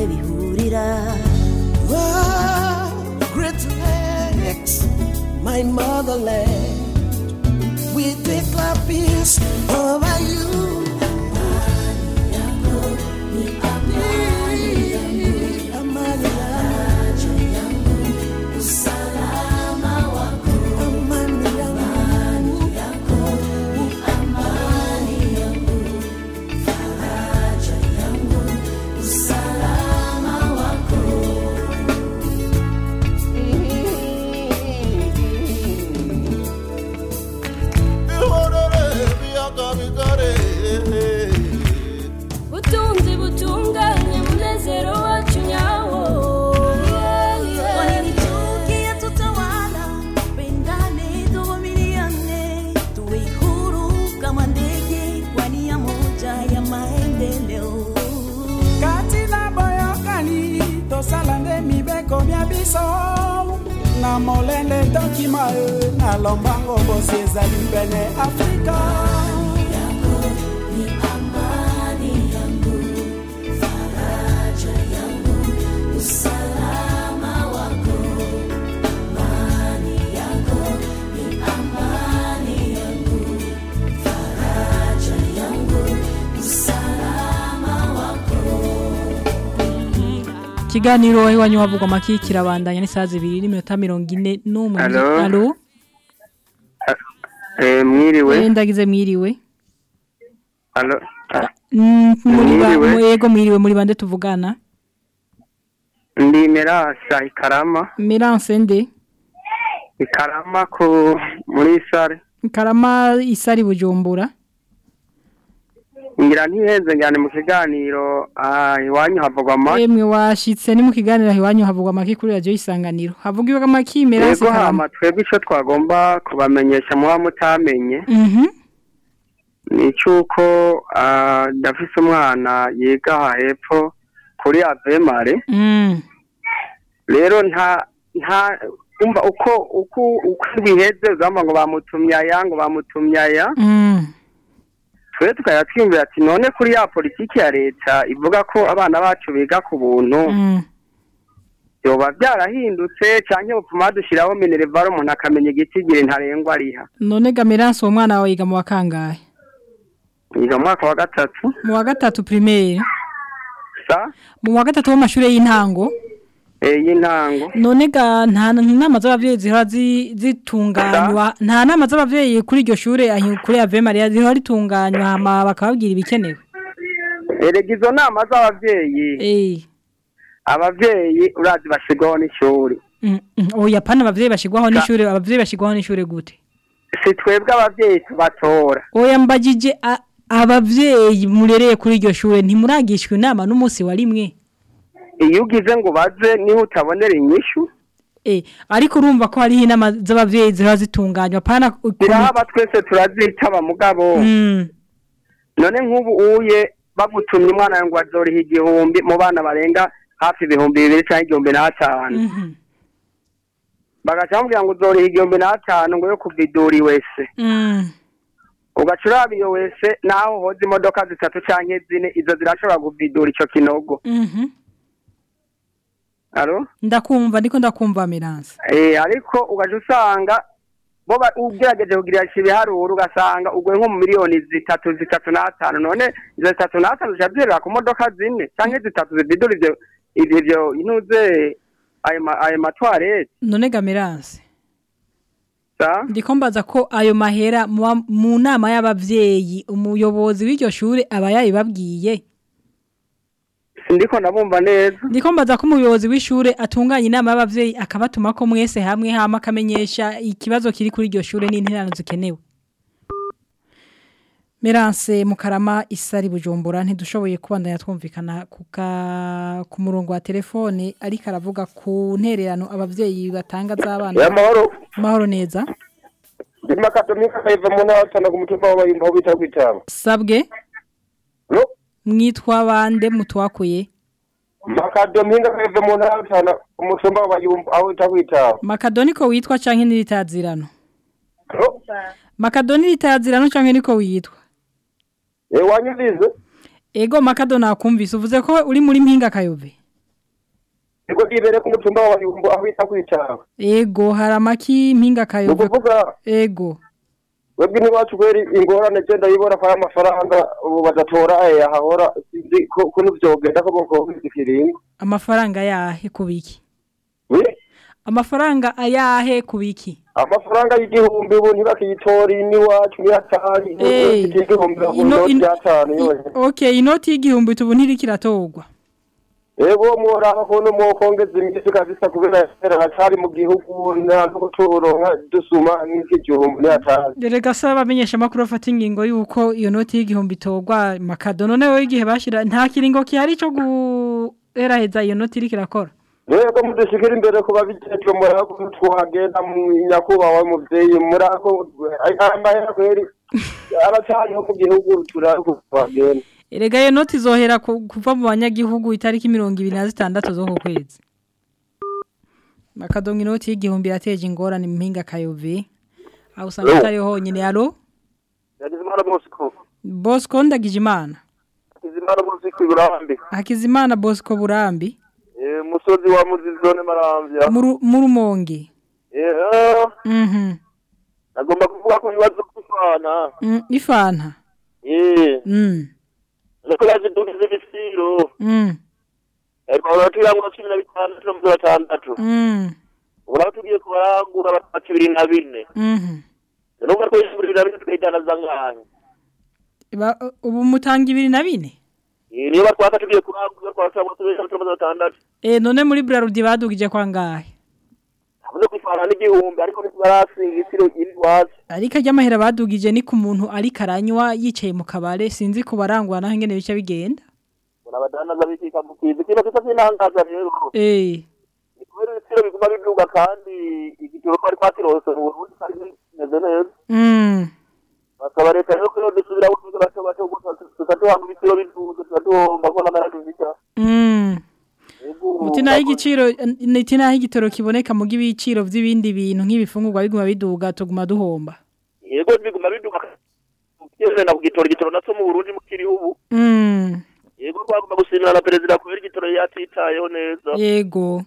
bihurira great lakes, my motherland. We declare peace over you. Molende tokima e na lombango bosi ezali pene afrika Kiganiro iwanyu havugwa maki kirabandanya n'isaha zibiri n'iminota mirongo ine n'umwe. Alo? Eh, mwiriwe. Eh, ndagize mwiriwe. Yego mwiriwe muri bande tuvugana. Ndi Merasa Ikarama. Mirance nde? Ikarama muri sare. Karama isari bujumbura. Ngira ntiheze ngane mu kiganiro ah, iwanyu havugwa make. Emwe washitse ni mu kiganiro iwanyu havugwa maki kuri radio isanganiro. Havugirwa maki Mirance Yego Karama. twebwe ico twagomba kubamenyesha muba mutamenye. Mhm. ni cyuko ah, ndafise umwana yiga aha hepfo kuri avemare Mm. rero nta nta umva uko uko uko biheze uzamba ngo bamutumye aya ngo bamutumye aya Mm. Twe twiyumvira ati none kuri ya politiki ya leta ivuga ko abana bacu biga ku buntu Mm. yoba byarahindutse canke bupfuma badushiraho minerevare umuntu akamenya igitigiri ntarengwa ariha None ga Mirance uwo mwana wawe yiga mu wakangahe? yiga mu mwaka wa gatatu Mu wa gatatu primaire. sa Mu wa gatatu w'amashure y'intango. Eh, y'intango None ga nta nama z'abavyeyi zihora zi- zitunganywa nta nama z'abavyeyi kuri iryo shure ahi kuri Ave Maria zihora ritunganywa bakababwira ibikenewe. erega izo nama z'abavyeyi Eh. abavyeyi urazi bashirwaho n'ishuri Mm, mm, Oya pana abavyeyi bashigwaho n'ishure abavyeyi bashigwaho n'ishure gute? si twebwe abavyeyi tubatora Oya mbagije a- abavyeyi murereye kuri iryo shure ntimuragishwa inama n'umunsi wa rimwe. Iyo ugize ngo baze ni ho utabonera inyishu Eh, ariko urumva ko hariho inama z'abavyeyi zihora zitunganywa pana birahaba twese turazitaba mugabo Mm. none nk'ubu uye bagutumye umwana ngo azoriha igihumbi mu bana barenga hafi ibihumbi bibiri cyangwa igihumbi n'atanu Mhm. bagaca bamubwira ngo uzoriha igihumbi n'atanu ngo yo kuvidura wese Mm. ugaca uraba iyo wese naho hoza imodoka zitatu cyangwa zine izo zirashobora kuvidura ico kinogo Mhm. Alo Ndakumva ndiko ndakumva Mirance. Eh, ariko ugaca usanga bo ugerageje kugirisha ibiharuro ugasanga uguye nko mu miliyoni zitatu zitatu n'atanu none izo zitatu n'atanu zica zirira ku modoka zine canke zitatu zividura ivyo ivyo intuze ayo ma- ayo matwarete None ga Mirance. sa Ndiko mbaza ko ayo mahera mu nama y'abavyeyi umuyobozi w'iryo shure aba yabibabwiye. Sindiko ndabumva neza Ndiko mbaza ko umuyobozi w'ishure atunganya inama y'abavyeyi akabatuma ko mwese hamwe hama akamenyesha ikibazo kiri kuri iryo shure n'interano zikenewe. Merance Mukarama Isari Bujumbura ntidushoboye kubandanya twumvikana kuka ku murongo wa telefone ariko aravuga ku ntererano abavyeyi batanga z'abana. Ya mahoro. Mahoro neza. ndimo akadomika kaiva mu ntara atana ku mutumba w'abayimba aho bita kwitaba Sabwe. No. Mwitwa bande mutwakuye. makadominga kaiva mu ntara atana ku mutumba w'abayimba aho bita kwitaba Makadoniko witwa canke n'iritazirano. makadoni ritazirano canke niko witwa? Eh wanyulize. Ego makado nakumvise uvuze ko uri muri mpinga kayove? Ego ibere ku mutumba wa Yumbu aho bita kwicara. ego hari amaki mpinga kayove? Ego. Webwe n'iwacu kweri ingorane je ndayibona kwa amafaranga ubu badatora aya hahora sinzi ko kuntu vyogenda ko boko bizikiringo. amafaranga yahe kubiki We amafaranga ayahe kubiki amafaranga y'igihumbi ubu ntibakiyitora n'iwacu ni hatari. Eh, igihumbi ino- in- y'atanu yonyene. okay inoti y'igihumbi tubu ntirikiratorwa Ego mworaba kuntu mwokongeza imisi kabisa kubera hacari mu gihugu nta no guturonka dusuma nk'igihumbi ni hatari. rega saba abamenyesha amakuru afata ingingo y'uko iyo noti y'igihumbi itorwa makado none wowe igihe bashira nta kiringo kihari cyo guheraheza iyo noti iriko irakora Rego mudushikira imbere kuba bijejwe murako twagenda nyakubahwa muvyeyi murako amahera kweri aracariho ku gihugu turako twagenda. Erega iyo noti izohera ku- kuva mu banyagihugu itariki mirongo ibiri na zitandatu zo ku kwezi. Makadongo inoti y'igihumbi irateje ingorane mu mpinga kayove. Aho usanga atari honyine. Hakizimana Bosco. Bosco Ndagijimana. Hakizimana Bosco Burambi. Eh musozi wa Muzizone Maramvya. Muru Murumonge. Eh Mhm. nagomba kuvuga ko ibibazo kufana. Mm, ifanta. Eh Mm. Ariko yazidukiza ibiciro. Mm. Ariko baraturango cumi na bitandatu na mirongo itandatu. Mm. Uraba tugiye kubarangura batatu ibiri na bine. Mhm. Nubwo ko ibiri na bine tukayidanaza ngahe. Ba- Ubu mutanga ibiri na bine? Eh niba twaka tugiye kurangura twasaba tubesha na mirongo itandatu. Eh none muri Brarudi badugije kwa ngahe? Avuze kwifana n'igihumbi ariko ntitubarasinga igiciro kiri hasi. Ariko ry'amahera badugije ni ku muntu ari karanywa yicaye mu kabare sinzi ku barangwa naho ingene bice bigenda. Urabadanaza bikika mu kizi. Kino kisa sinangaza rero. Eh. Ni kubera ibiciro biguma biduga kandi igitoro twari twakirose mu Burundi kandi kimeze neza. Mm. Basaba leta rero ko dusubira kuvuga bato bato tukatuhanga ibiciro biduga tukatuhomba ko n'amara tuzika. Mm. Mutina y'igiciro nitina y'igitoro kiboneka mu gibiciro vy'ibindi bintu nk'ibifungurwa biguma biduga tuguma duhomba. Yego biguma biduga. Kiyene na kugitoro igitoro natso mu Burundi mukiri ubu. Mm. Yego twagomba gusimira na perezida kubera igitoro yatitayeho neza. Yego.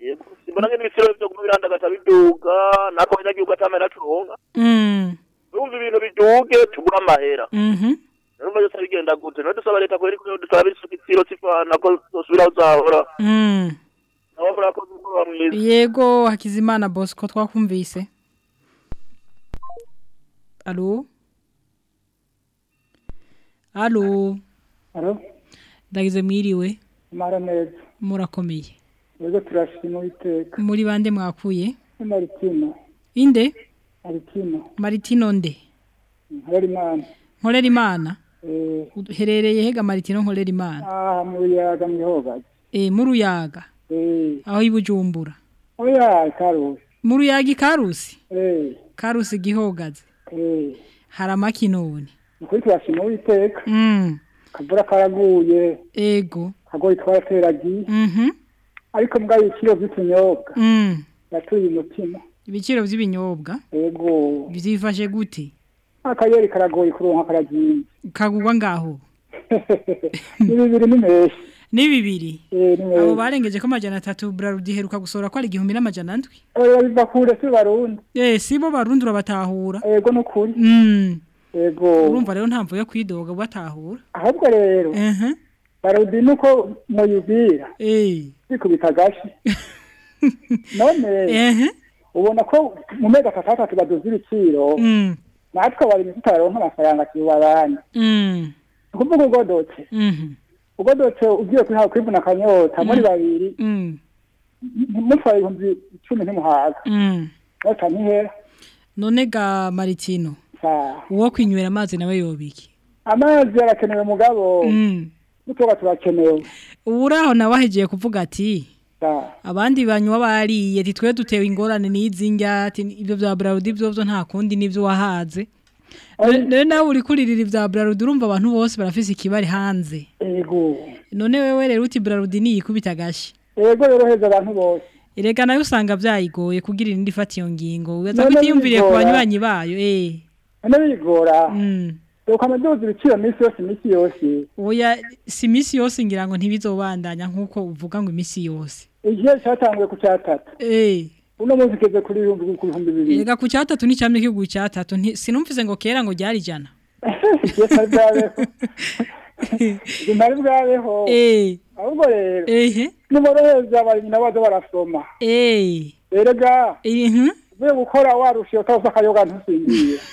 Yego simbona ngene ibiciro byo guma birandagata biduga nako abanyagihugu atamera turonka. Mm. Urumva ibintu biduge tugura amahera. Mhm. Urumva byose bigenda gute none dusaba leta ko dusaba igiciro c'ifana ko zosubira aho zahora. Mm. Nabo murakoze umukuru mwiza. Yego Hakizimana Bosco twakumvise. Allo? Alo, Ndagize mwiriwe mara neza. murakomeye. Yego turashima Uwiteka. Muri bande mwakuye? Ni Maritino. Inde? Maritino. Maritino nde? Nkorera Imana. Nkorera Imana? Eh, Uherereye hega Maritino nkorera Imana? ah, mu yaga mu Gihogazi. Eh mu Ruyaga. Eh, Aho ibujumbura. Mu Ruyaga ikarusi? Karusi gihogazi. eh. Haramaki none. Nukuri turashima Uwiteka. Mm. Kavura karaguye. Ego. Kagoyi twarateragiye. Mhm. Ariko mbwa ibiciro by'utunyobwa. Mm. Yatuye umutima. Ibiciro by'ibinyobwa Ego. byifashe gute? Akayeri karagoye kuronka karagiye. Kagugwa ngaho. Ni bibiri ni menshi. Ni bibiri. Ni Abo barengeje ko amajana atatu Brarudi heruka gusora ko ari igihumbi n'amajana ndwi. Biva kure si barundi. Eh sibo barundi urabatahura. Ego nukuri. Mm. Ego. Urumva rero ntamvu yo kwidoga batahura. ahubwo rero barudi nuko muyibwira Eh. bikubita agashi none ubona ko mu mezi atatu atatu baduza ibiciro. Natwe abarimyi tutaronka amafaranga Mm. ukuvuga ugodotse ugodotse ugiye kwiha kwivuna akanyota muri babiri Mm. mutwaye ibihumbi icumi ntimuhaga Mm. nota ntihera None ga Maritino. Uwo kwinywera amazi nawe yobiki. amazi arakenewe mugabo Mm. n'utuboga turakenewe Uraho nawe ahejeje kuvuga ati. Abandi banywa bariye ati twe dutewe ingorane n'izinga ati ibyo bya Brarudi byo byo nta kundi nivyo wahaze. None nawe uri kuririra ibya Brarudi urumva abantu bose barafise ikibari hanze. None wewe rero uti Brarudi ni yikubita gashi. ego yoroheza abantu bose erega na yo usanga byayigoye kugira irindi ifata iyo ngingo ubaza None bitiyumviriye ku banywanyi bayo eh none bigora mm. ukama duza ibiciro minsi yose minsi yose oya si iminsi yose ngira ngo ntibizobandanya nk'uko uvuga ngo iminsi yose igihe cyatanguye ku cyatatu uno munsi kigeze kuri ibihumbi bibiri erega ku cyatatu n'icyamye kigugu cyatatu nti- sinumvise ngo kera ngo ryari ijana. Cyari bwabeho. Ntari bwabeho. Eh ahubwo rero nimorohereza abarimyi nabo baza barasoma. Erega uvuye gukora warushiye utavuze akayoga ntusingiye.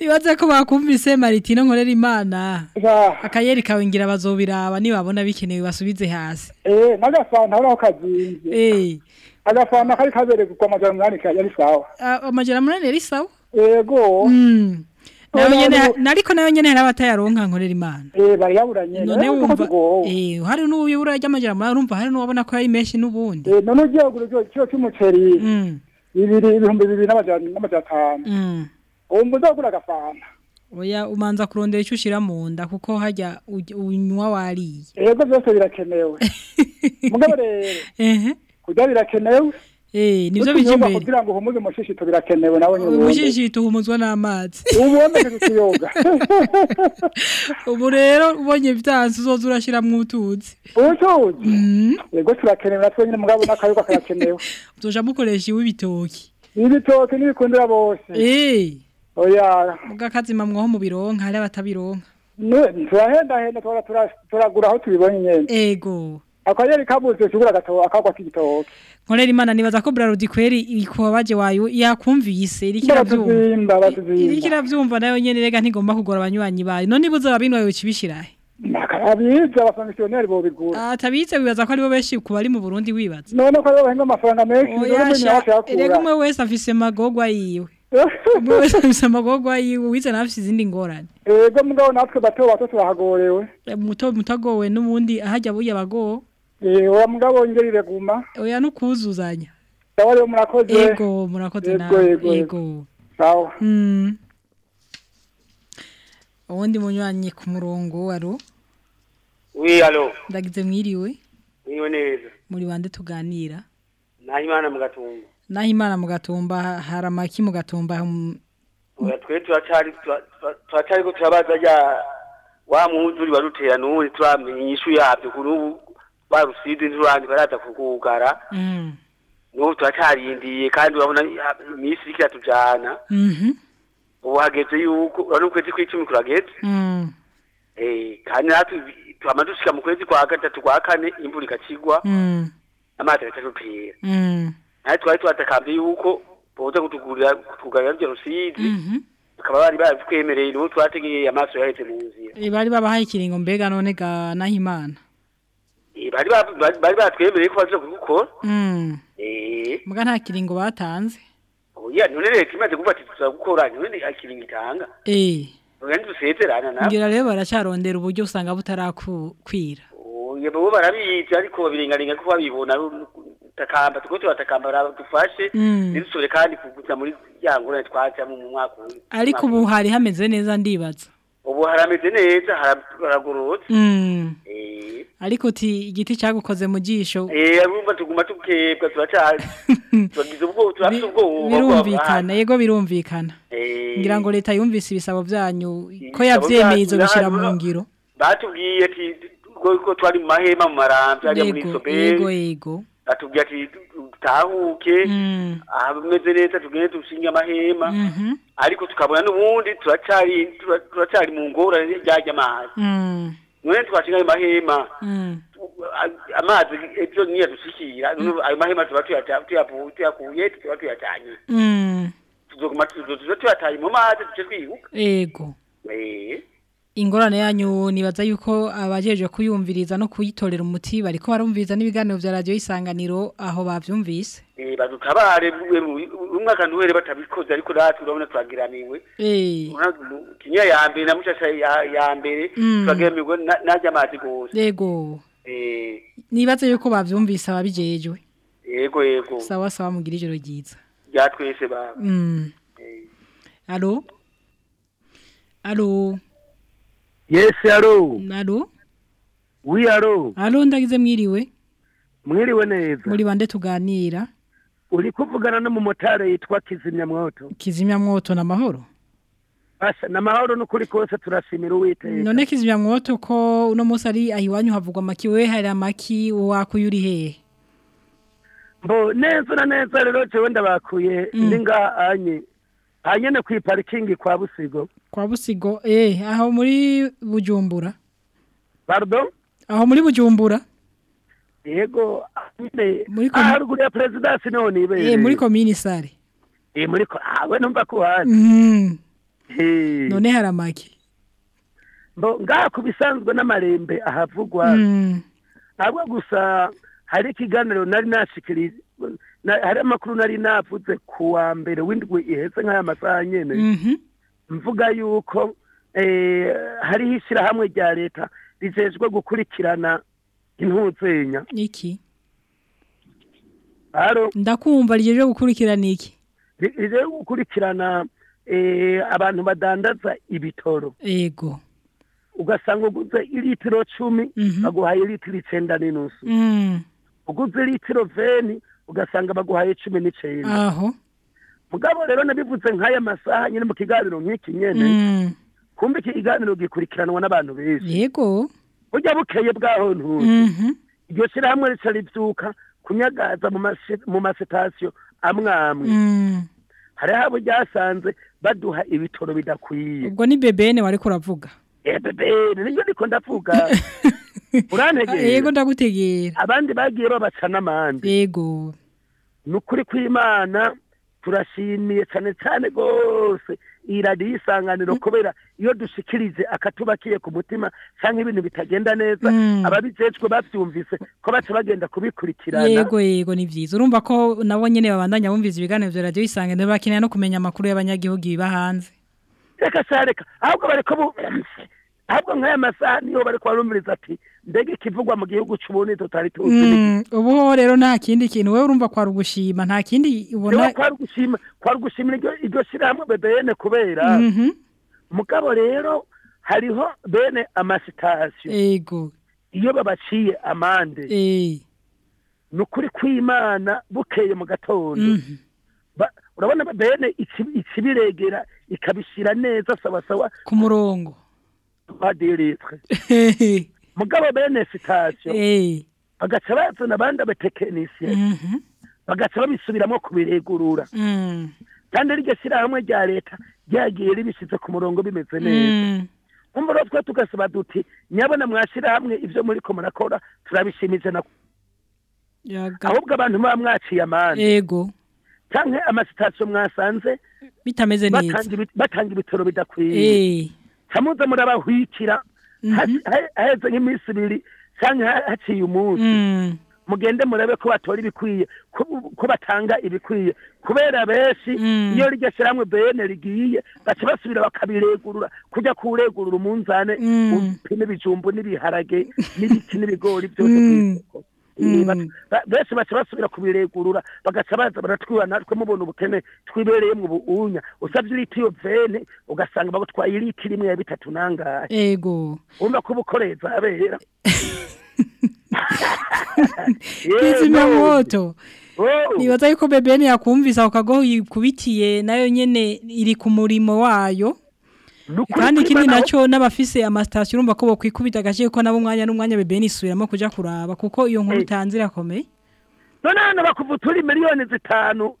ntibaze ko bakumvise maritino nkorera imana. Akayeri kawe ngira bazobiraba nibabona bikenewe basubize hasi. Eh, eee n'agafanta aho kazinze eee eh. agafanta kari kabereka uko amajana umunani yari sawa. Amajana umunani yari sawa? Yego nariko na yo nyene hari abatayaronka nkorera imana. Eh bariyaburanye none wumva oh. eh hari n'ubu yura y'amajara mara urumva hari n'uwabona ko yari menshi n'ubundi. Eh none ugiye gura cyo cy'umuceri. Hmm. 2000 2000 n'amajana 5 ubu muzagura agafanta oya umanza kurondera icyo ushyira mu nda kuko hajya unywa wariye yego byose birakenewe mugabo rero kurya birakenewe Eh, nivyo bije imbere. Kugira ngo humuze umushishito birakenewe nawe eh, nyine. Umushishito humuzwa n'amazi. Uboneka kuyoga. Ubu rero ubonye byanze uzoza urashiramwe utuzi. Utuzi. Mm. Mm-hmm. Yego turakenewe natwe nyine mugabo nakayoga karakenewe. Uzoja mukoresha iwibitoki. Ibitoki nibikundira bose. Eh. Oya. Mugakazima mwaho mu bironka hari abatabironka. Ne- turahendahenda tura- tura- turagura aho tubibonye nyene. Ego. Akayeri kabuze tugura agato akagwa k'igitoki nkorera imana nibaza ko Brarudi kweri ikubabaje wayo batuzimba batuzimba iriko iravyumva na yo nyene rega ntigomba kugora abanywanyi bayo. None ibuza abinwa yo kibishirahe abize abafangisiyoneri bobigura atabize wibaza ko ari bo benshi ku bari mu Burundi wibaza. None ko ari bo bahinga amafaranga menshi kugura umwe wese afise amagorwa yiwe. Afise amagorwa yiwe wize nawe izindi ngorane. Ego mugabo natwe bato bato turahagorewe muto mutagowe n'ubundi ahajya buya bago oya mugabo ngerire guma oya nukuzuzanya sawa rero murakoze. Ego murakoze nawe. ego, ego. ego. Sawa. Mm. uwundi munywanyi ku murongo aro wi alo. Ndagize mwiriwe. Niwe neza. Muri bande tuganira. Naho imana mu gatumba naho imana mu gatumba hari amaki mu gatumba twe turacari tura- tura- turacari ko turabaza rya wa mwuzuri warutera n'ubundi turamenya inyishu yavyo kuri ubu barusize nturandi baraza kugugara mm. n'ubu turacarindiye kandi urabona ya- iminsi iriko iratujana Mhm. ubu hageze yuko urabona ukwezi kw'icumi kurageze Mm. Eh, kandi natwe twama dushika mu kwezi kwa gatatu kwa kane imvura ikacigwa Mm. amazi agaca dutera Mm. Nawe twari twatakambye yuko boza kutugurira kutugarira rusizi. Mhm. bakaba bari babitwemereye n'ubu twategeye amaso yaheze mu nzira. Bari babahaye ikiringo mbega none ga naho imana Eh, bari ba- bari bari batwemereye ko baza kubikora Mm. eh. Muga nta kiringo batanze. Oya none leta imaze kuvuga ati tuza gukora none akiringa itanga. Eh. None dusezerana nawe. Ngira rero baracarondera uburyo usanga butarakwira oya bo barabizi ariko babirengarenga ko babibona takamba tuko turatakamba baradufashe Mm. ntidusubire kandi kuguza muri ya ngorane twajamo mu mwaka ariko ubu hari hameze neza ndibaza. Ubu harameze neza hara- haragororotse. Mm. eh. Ariko uti igiti cyagukoze mu jisho. Eh urumva tuguma tukebwa turacari turagize ubwo turafite ubwoba birumvikana yego birumvikana. Eh. ngira ngo leta yumvise ibisabo byanyu ko yavyemeye izo bishira mu ngiro. Batubwiye ati ko twari mahema mu maramvya ajya muri soberi yego yego. Batubwiye ati dutahuke Mm. ahameze neza tugende dushinge amahema. Mhm. ariko tukabona n'ubundi turacyari mu ngorane ryajya amazi none twashinga ayo mahema amazi ejo niyo dushikira ayo mahema tuba tuyakuye tuba tuyatanye Mm. tuzoguma tuzoza tuyataye mu mazi duce twibuka yego Eh, ingorane yanyu nibaza yuko abajeje kuyumviriza no kuyitorera umuti bariko barumviriza n'ibiganiro vya radio isanganiro aho bavyumvise. Eh, badutabare umwaka ntuhere batabikoze ariko natwe urabona turagiraniwe eh. Kinya ya mbere na mushasha ya ya mbere Mm. turagemirwa na- najya amazi gose. Yego. Eh. Nibaza yuko bavyumvise ababijejwe. Yego yego. Sawa sawa mugira ijoro ryiza. Bya twese baba mm. alo? Alo? Yes, alo. alo Oui, alo. alo ndagize mwiriwe mwiriwe neza. Muri bande tuganira. Uri kuvugana n'umumotari yitwa kizimyamwoto. Kizimyamwoto na mahoro? Basha n'amahoro n'ukuri kose turashimira uwiteka. None kizimyamwoto ko uno munsi ari ahiwanyu havugwa amaki we hari amaki wakuye uri hehe? Mbo neza na neza rero jewe ndabakuye Mm. ndi ngaha anye. Hanyene kwi parikingi kwa busigo. Kwa busigo eh aho muri bujumbura. Pardon? Aho muri bujumbura. Yego nyine Muri aha haruguru ya perezidansi ni ho nibereye eh muri komini sare eh muri ko ah we numva ko handi Mhm. Eh. none hari amaki mbo ngaha ku bisanzwe n'amarembe ahavugwa. Mm. ntabwo gusa hari ikiganiro nari nashikiriye na- hari amakuru nari navuze ku wa mbere w'indwi ihetse nk'aya masaha nyene. Mhm. Mvuga yuko eh, hariho ishyirahamwe rya leta rijejwe gukurikirana intuzenya iki? Ndakumva rijeje gukurikirana iki? Ri- rijejwe gukurikirana eh, abantu badandaza ibitoro. Ego. Ugasanga uguze ilitiro cumi Mhm. baguhaye ilitiro icenda n'inusu. Mm. uguze litiro veni ugasanga baguhaye cumi n'icenda aho. Mugabo rero nabivuze nk'aya masaha nyine mu kiganiro nk'iki nyene Mm. kumbe iki kiganiro gikurikiranwa n'abantu benshi. Yego. Burya bukeye bwaho ntuzi. Mhm. iryo shyirahamwe rica ribyuka kunyagaza mu masi- mu masitasiyo amwe amwe. Mm. hariho abo ryasanze baduha ibitoro bidakwiye. Ubwo ni bebene wariko uravuga? Ebebene ni byo ndiko ndavuga. Urantegera. Yego ndagutegera. Abandi bagiye babaca n'amande yego. Ni ukuri kw'imana turashimiye cyane cyane rwose iyi radiyo y'isanganiro kubera iyo dushikirije akatubakiye ku mutima cyangwa ibintu bitagenda neza Mm. ababijejwe babyumvise ko baca bagenda kubikurikirana. Yego yego ni vyiza. Urumva ko nabo nyene babandanya bumviza ibiganiro vya radio isanganiro bakeneye no kumenya amakuru y'abanyagihugu biba hanze. Reka sha reka. Ahubwo bariko bu ahubwo nk'aya masaha niyo bariko barumviriza ati mbega ikivugwa mu gihugu c'uburundi tutari tuzi. Mm, ubu rero nta kindi kintu. Wewe urumva kwari ugushima nta kindi ubona kwari gushima kwari gushimira iryo shirahamwe bebene kubera Mhm. mugabo rero hariho bene amasitasiyo ego. Iyo babaciye amande. Eh. Ni ukuri kw'imana bukeye mu gatondo. Mhm. Urabona bene ikibiregera ikabishyira neza sawasawa ku murongo. Badiritre mugabo bene sitasiyo. Bagaca bazana abandi abatekinisiye. Mhm. bagaca babisubiramo kubiregurura Mm. kandi riryo shyirahamwe rya leta ryagiye ribishyize ku murongo bimeze neza. Mm. umva rero twe tugasaba duti nyabona mwashyira hamwe ibyo muri ko murakora turabishimije na ahubwo abantu muba mwaciye amande. Ego cyangwa amasitasiyo mwasanze bitameze neza. batanga ibi- batanga ibitoro bidakwiye. Hamuze murabahwikira ha- ha- haheze nk'iminsi ibiri cyangwa ha- haciye umunsi mugende murabe ko batora ibikwiye ko batanga ibikwiye kubera benshi Mm. iyo riryo shyirahamwe bene rigiye baca basubira bakabiregurura kujya kuwuregurura umunzane Mm. upima ibijumbu n'ibiharage n'ibiki n'ibigori byose Mm. kw'isoko. Eh, Mm. ba- benshi baca basubira kubiregurura bagaca baza baratwiba natwe mubona ubukene twibereye mu buunya usabye litiro vene ugasanga bagutwaye litiro imwe ya bitatu nangahe? Ego. Urumva ko ubukoreye zabera kizimya moto. Oh. nibaza yuko bebene yakumvisa ukago yikubitiye na yo nyene iri ku murimo wayo. Kandi ikindi na cyo n'abafise amasitasiyo urumva ko bokwikubita agace ko nabo umwanya n'umwanya bebene isubiramo kuja kuraba kuko iyo nkuru utanze irakomeye. None hano bakuvutura miliyoni zitanu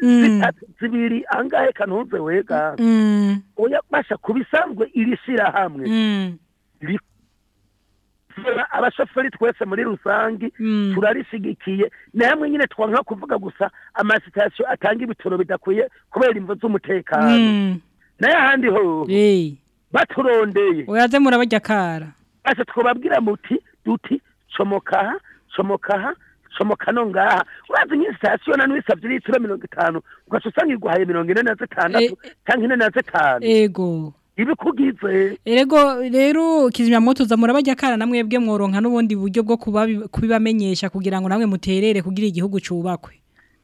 zitatu zibiri angahe kantuze wega? Mm. oya basha kubisanzwe iri shirahamwe. Mm. ri- abashoferi twese muri rusange turarishigikiye. Ni hamwe nyine twanka kuvuga gusa amasitasiyo atanga ibitoro bidakwiye kubera imvo z'umutekano. Mm. Na yo ahandi ho. Eh. baturondeye oyaze murabarya kara. Ase twababwira muti duti comokaha comokaha comoka no ngaha. Urazi nk'isitasiyo nani wisabye litiro mirongo itanu. Ugaca usanga iguhaye mirongo ine na zitandatu cyangwa ine na zitanu. Ego. Ibikugize. Erego rero kizimyamoto za murabarya kara namwe bwe mworonka n'ubundi buryo bwo kubibamenyesha kugira ngo namwe muterere kugira igihugu cubakwe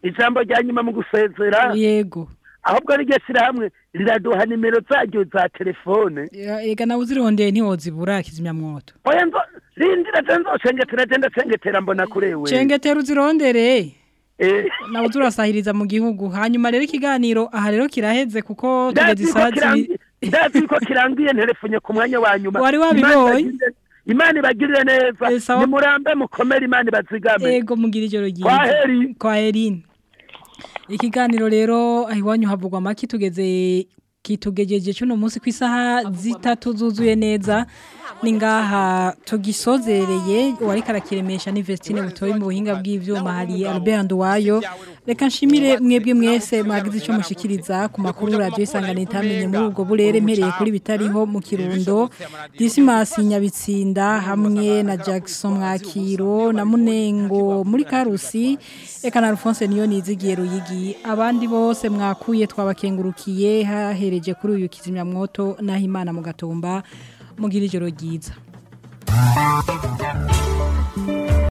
ijambo rya nyuma mu gusezera. Yego. Ahubwo riryo shyirahamwe riraduha nimero zaryo za telefone. Ega nawe uzirondeye ntiwozibura kizimyamwoto. Oya nzo rindira nzoshengetera je ndasengetera mbona kurewe cengetera uzirondere. Eh. nawe uzurasahiriza mu gihugu. Hanyuma rero ikiganiro aha rero kiraheze kuko tugeze isaha zibiri ndazi ko kirangiye nterefunye ku mwanya wa nyuma. Wari ibagirire- imana ibagirire neza. Nimurambe mukomere imana ibazigame. Ego mugira ijoro ryiza kwa herini ikiganiro rero iwanyu havugwa amaki tugeze kitugejeje cy'uno munsi ku isaha zitatu zuzuye neza. Ni ngaha tugisozereye uwari karakiremesha ni Vestine butoyi mu buhinga bw'ivyuma. Hari Albert Nduwayo. Reka nshimire mwebwe mwese mwagize icyo mushikiriza ku makuru radio isangane itamenye muri ubwo burere mpereye kuri bitariho mu kirundo. Dismas Nyabitsinda hamwe na Jackson Mwakiro na Munengo muri Karusi. Eka na Alphonse niyo nizigiye ruyigi abandi bose mwakuye twabakengurukiye hahereje kuri uyu kizimya mwoto naho imana mu gatumba mugire ijoro ryiza